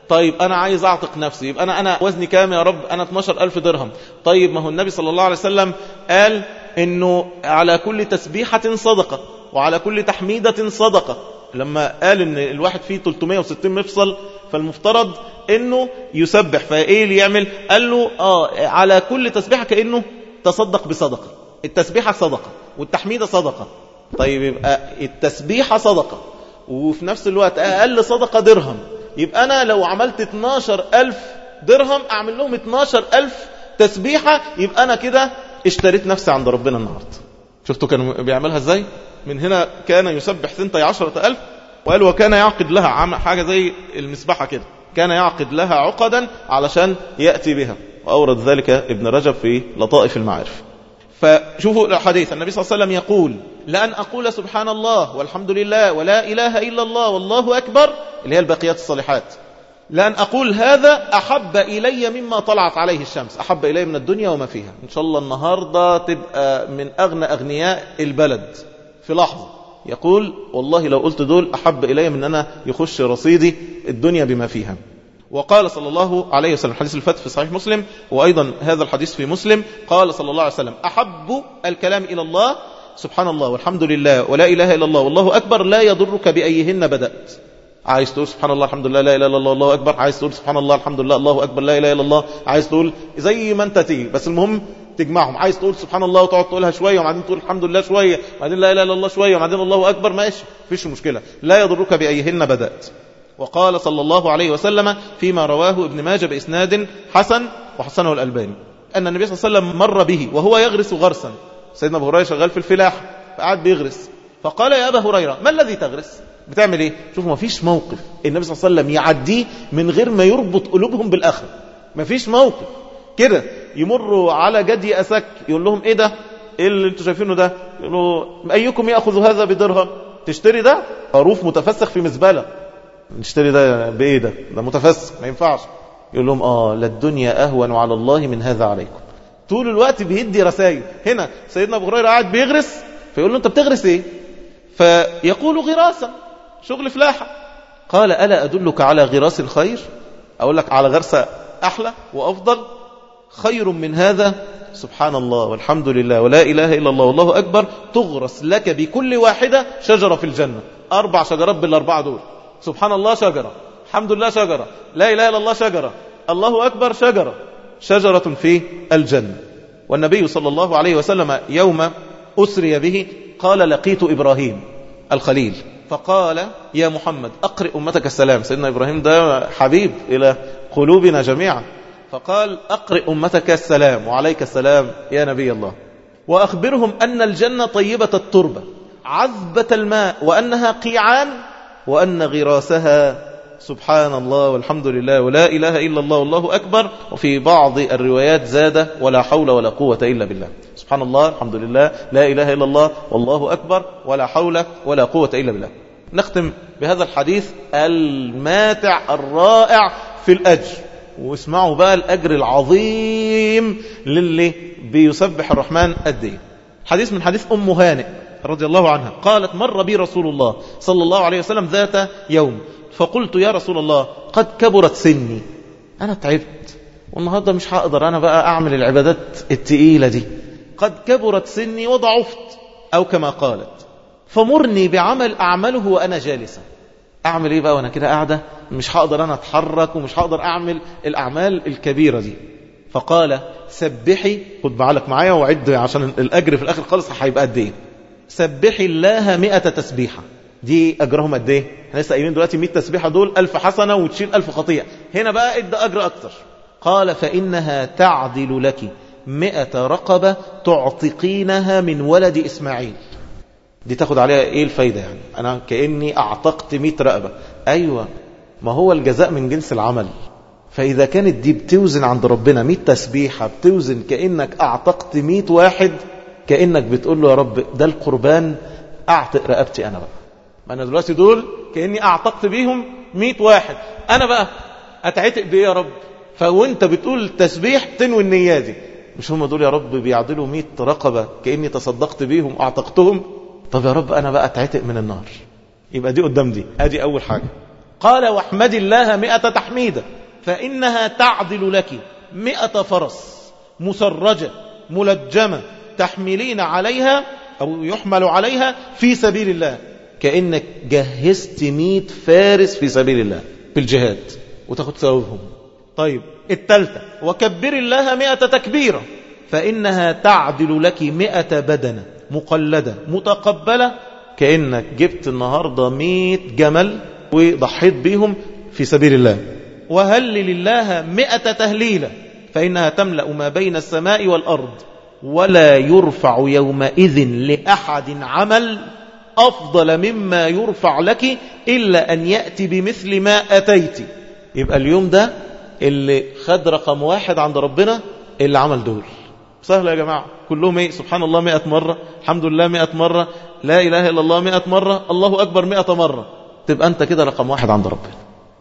Speaker 1: طيب أنا عايز أعتق نفسي يبقى أنا, أنا وزني كام يا رب؟ أنا 12 ألف درهم. طيب ما هو النبي صلى الله عليه وسلم قال إنه على كل تسبيحة صدقة وعلى كل تحميدة صدقة. لما قال إن الواحد فيه 360 مفصل فالمفترض إنه يسبح. فإيه اللي يعمل؟ قال له آه على كل تسبيحة كأنه تصدق بصدقة. التسبيحة صدقة والتحميدة صدقة. طيب يبقى التسبيحة صدقة. وفي نفس الوقت أقل صدقة درهم. يبقى أنا لو عملت 12 ألف درهم أعمل لهم 12 ألف تسبيحة يبقى أنا كده اشتريت نفسي عند ربنا النهاردة. شفتوا كانوا بيعملها إزاي؟ من هنا كان يسبح ثنتي عشرة ألف وقال وكان يعقد لها حاجة زي المسبحة كده. كان يعقد لها عقدا علشان يأتي بها. وأورد ذلك ابن رجب في لطائف المعارف. فشوفوا الحديث. النبي صلى الله عليه وسلم يقول لأن أقول سبحان الله والحمد لله ولا إله إلا الله والله أكبر اللي هي الباقيات الصالحات. لأن أقول هذا أحب إلي مما طلعت عليه الشمس أحب إلي من الدنيا وما فيها. إن شاء الله النهاردة تبقى من أغنى أغنياء البلد. في لحظة. يقول والله لو قلت دول أحب إلي من أنا يخش رصيدي الدنيا بما فيها. وقال صلى الله عليه وسلم حديث الفتح في صحيح مسلم وأيضا هذا الحديث في مسلم قال صلى الله عليه وسلم أحب الكلام إلى الله؟ سبحان الله والحمد لله ولا إله إلا الله والله أكبر لا يضرك بأيهن بدأت. عايز تقول سبحان الله الحمد لله لا إله إلا الله الله أكبر. عايز تقول سبحان الله الحمد لله الله أكبر لا إله إلا الله. عايز تقول زي ما أنت تيجي بس المهم تجمعهم. عايز تقول سبحان الله وتقعد تقولها شوية وبعدين تقول الحمد لله شوية وبعدين لا إله إلا الله شوية وبعدين الله أكبر. ماشي مفيش مشكلة. لا يضرك بأيهن بدأت. وقال صلى الله عليه وسلم فيما رواه ابن ماجه بإسناد حسن وحسنه الألباني. أن النبي صلى الله عليه وسلم مر به وهو يغرس غرسا. سيدنا أبو هريرة شغال في الفلاح فقعد بيغرس. فقال يا أبا هريرة ما الذي تغرس؟ بتعمل إيه؟ شوفوا ما فيش موقف النبي صلى الله عليه وسلم يعديه من غير ما يربط قلوبهم بالآخرة. ما فيش موقف. كده يمروا على جدي أسك يقول لهم إيه ده؟ إيه اللي أنتوا شايفينه ده؟ يقولوا أيكم يأخذ هذا بدرهم؟ تشتري ده؟ خروف متفسخ في مزبلة. نشتري ده بإيه ده؟ ده متفسخ ما ينفعش. يقول لهم آه لا الدنيا أهون على الله من هذا عليكم. طول الوقت بيدي رسائل. هنا سيدنا أبو هريرة قاعد بيغرس فيقول له أنت بتغرس إيه؟ فيقول غراسا شغل فلاحة. قال ألا أدلك على غراس الخير؟ أقول لك على غرسة أحلى وأفضل. خير من هذا؟ سبحان الله والحمد لله ولا إله إلا الله والله أكبر. تغرس لك بكل واحدة شجرة في الجنة. أربع شجرات بالأربعة دول. سبحان الله شجرة. الحمد لله شجرة. لا إله إلا الله شجرة. الله أكبر شجرة. شجرة في الجنة. والنبي صلى الله عليه وسلم يوم أسري به قال لقيت إبراهيم الخليل. فقال يا محمد أقرئ أمتك السلام. سيدنا إبراهيم ده حبيب إلى قلوبنا جميعا. فقال أقرئ أمتك السلام. وعليك السلام يا نبي الله. وأخبرهم أن الجنة طيبة التربة. عذبة الماء. وأنها قيعان وأن غراسها سبحان الله والحمد لله ولا إله إلا الله والله أكبر. وفي بعض الروايات زاد ولا حول ولا قوة إلا بالله. سبحان الله الحمد لله لا إله إلا الله والله أكبر ولا حول ولا قوة إلا بالله. نختم بهذا الحديث الماتع الرائع في الأجر. واسمعوا بقى الأجر العظيم للي بيسبح الرحمن قد إيه. حديث من حديث أم هانئ. رضي الله عنها. قالت مر بي رسول الله صلى الله عليه وسلم ذات يوم. فقلت يا رسول الله قد كبرت سني. أنا تعبت. والنهاردة مش هقدر. أنا بقى أعمل العبادات التقيلة دي. قد كبرت سني وضعفت. أو كما قالت فمرني بعمل أعمله وأنا جالسة. أعمل إيه بقى وأنا كده قاعدة؟ مش هقدر أنا أتحرك ومش هقدر أعمل الأعمال الكبيرة دي. فقال سبحي خد بعلك معايا وعد عشان الأجر في الآخر خالص هيبقى قد إيه؟ سبحي الله مئة تسبيحة. دي أجرهم قد إيه؟ إحنا لسه قايلين دلوقتي 100 تسبيحة دول ألف حسنة وتشيل ألف خطيئة. هنا بقى إدى أجر أكتر. قال فإنها تعدل لك مئة رقبة تعتقينها من ولد إسماعيل. دي تاخد عليها إيه الفايدة يعني؟ أنا كأني أعتقت مئة رقبة. أيوه ما هو الجزاء من جنس العمل. فإذا كانت دي بتوزن عند ربنا مئة تسبيحة بتوزن كأنك أعتقت مئة واحد كأنك بتقول له يا رب ده القربان اعتق رقبتي أنا بقى. ما أنا دلوقتي دول كأني أعتقت بيهم مئة واحد. أنا بقى أتعتق بايه يا رب. فوأنت بتقول تسبيح تنوي النية دي. مش هم دول يا رب بيعدلوا مئة رقبة كأني تصدقت بيهم اعتقتهم طب يا رب أنا بقى أتعتق من النار. يبقى دي قدام دي. أدي أول حاجة. قال واحمد الله مئة تحميدة. فإنها تعدل لك مئة فرس مسرجة ملجمة تحملين عليها أو يحمل عليها في سبيل الله. كأنك جهزت مئة فارس في سبيل الله في الجهاد وتاخد ثوابهم. طيب التالتة وكبر الله مئة تكبيرة فإنها تعدل لك مئة بدنة مقلدة متقبلة. كأنك جبت النهاردة مئة جمل وضحيت بيهم في سبيل الله. وهل لله مئة تهليلة فإنها تملأ ما بين السماء والأرض. ولا يرفع يومئذ لأحد عمل أفضل مما يرفع لك إلا أن يأتي بمثل ما أتيت. يبقى اليوم ده اللي خد رقم واحد عند ربنا اللي عمل دول. سهل يا جماعة. كلهم إيه سبحان الله مئة مرة. الحمد لله مئة مرة. لا إله إلا الله مئة مرة. الله أكبر مئة مرة. تبقى أنت كده رقم واحد عند ربنا.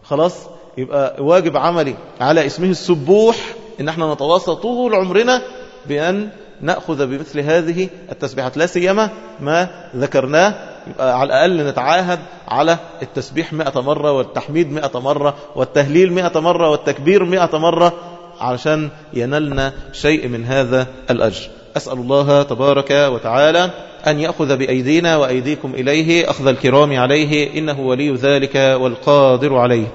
Speaker 1: خلاص؟ يبقى واجب عملي على اسمه السبوح إن إحنا نتواصى طول عمرنا بأن نأخذ بمثل هذه التسبيحات. لا سيما ما ذكرناه يبقى على الأقل نتعاهد على التسبيح مئة مرة والتحميد مئة مرة والتهليل مئة مرة والتكبير مئة مرة علشان ينلنا شيء من هذا الأجر. أسأل الله تبارك وتعالى أن يأخذ بأيدينا وأيديكم إليه أخذ الكرام عليه إنه ولي ذلك والقادر عليه.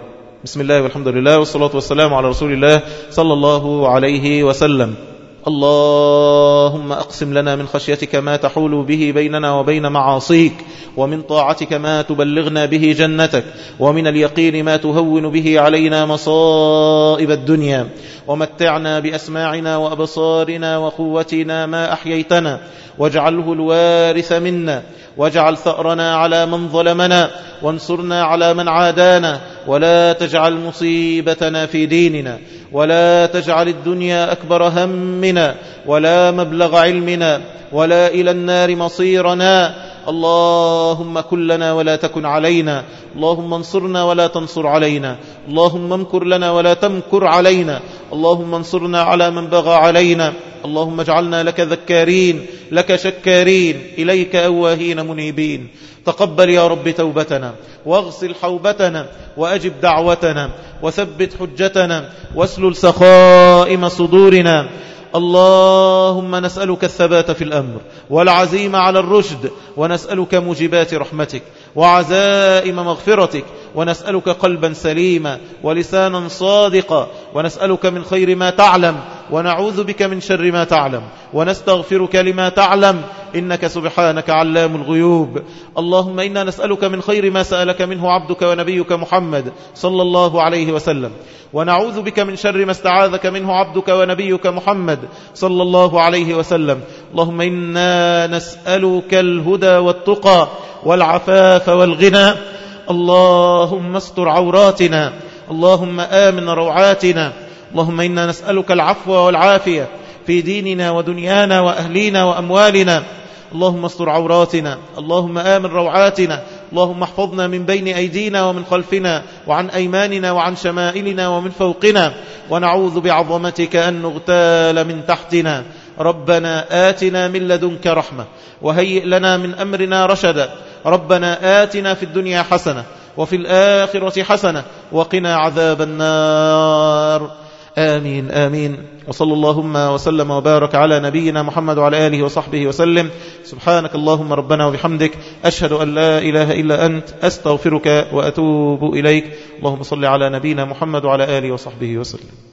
Speaker 1: بسم الله والحمد لله والصلاة والسلام على رسول الله صلى الله عليه وسلم. اللهم أقسم لنا من خشيتك ما تحول به بيننا وبين معاصيك ومن طاعتك ما تبلغنا به جنتك ومن اليقين ما تهون به علينا مصائب الدنيا ومتعنا بأسماعنا وأبصارنا وقوتنا ما أحييتنا واجعله الوارث منا واجعل ثأرنا على من ظلمنا وانصرنا على من عادانا ولا تجعل مصيبتنا في ديننا ولا تجعل الدنيا أكبر همنا ولا مبلغ علمنا. ولا إلى النار مصيرنا. اللهم كن لنا ولا تكن علينا. اللهم انصرنا ولا تنصر علينا. اللهم امكر لنا ولا تمكر علينا. اللهم انصرنا على من بغى علينا. اللهم اجعلنا لك ذكارين لك شكارين إليك أواهين منيبين. تقبل يا رب توبتنا واغسل حوبتنا وأجب دعوتنا وثبت حجتنا واسلل سخائم صدورنا. اللهم نسألك الثبات في الأمر والعزيمة على الرشد ونسألك موجبات رحمتك وعزائم مغفرتك ونسألك قلبا سليما ولسانا صادقا ونسألك من خير ما تعلم ونعوذ بك من شر ما تعلم ونستغفرك لما تعلم إنك سبحانك علام الغيوب. اللهم إنا نسألك من خير ما سألك منه عبدك ونبيك محمد صلى الله عليه وسلم. ونعوذ بك من شر ما استعاذك منه عبدك ونبيك محمد صلى الله عليه وسلم. اللهم إنا نسألك الهدى والتقى والعفاف والغنى. اللهم استر عوراتنا اللهم آمن روعاتنا. اللهم إنا نسألك العفو والعافية في ديننا ودنيانا وأهلينا وأموالنا. اللهم استر عوراتنا. اللهم آمن روعاتنا. اللهم احفظنا من بين أيدينا ومن خلفنا وعن أيماننا وعن شمائلنا ومن فوقنا. ونعوذ بعظمتك أن نغتال من تحتنا. ربنا آتنا من لدنك رحمة وهيئ لنا من أمرنا رشدا. ربنا آتنا في الدنيا حسنة وفي الآخرة حسنة وقنا عذاب النار. آمين آمين. وصلى اللهم وسلم وبارك على نبينا محمد وعلى آله وصحبه وسلم. سبحانك اللهم ربنا وبحمدك أشهد أن لا إله إلا أنت أستغفرك وأتوب إليك. اللهم صل على نبينا محمد وعلى آله وصحبه وسلم.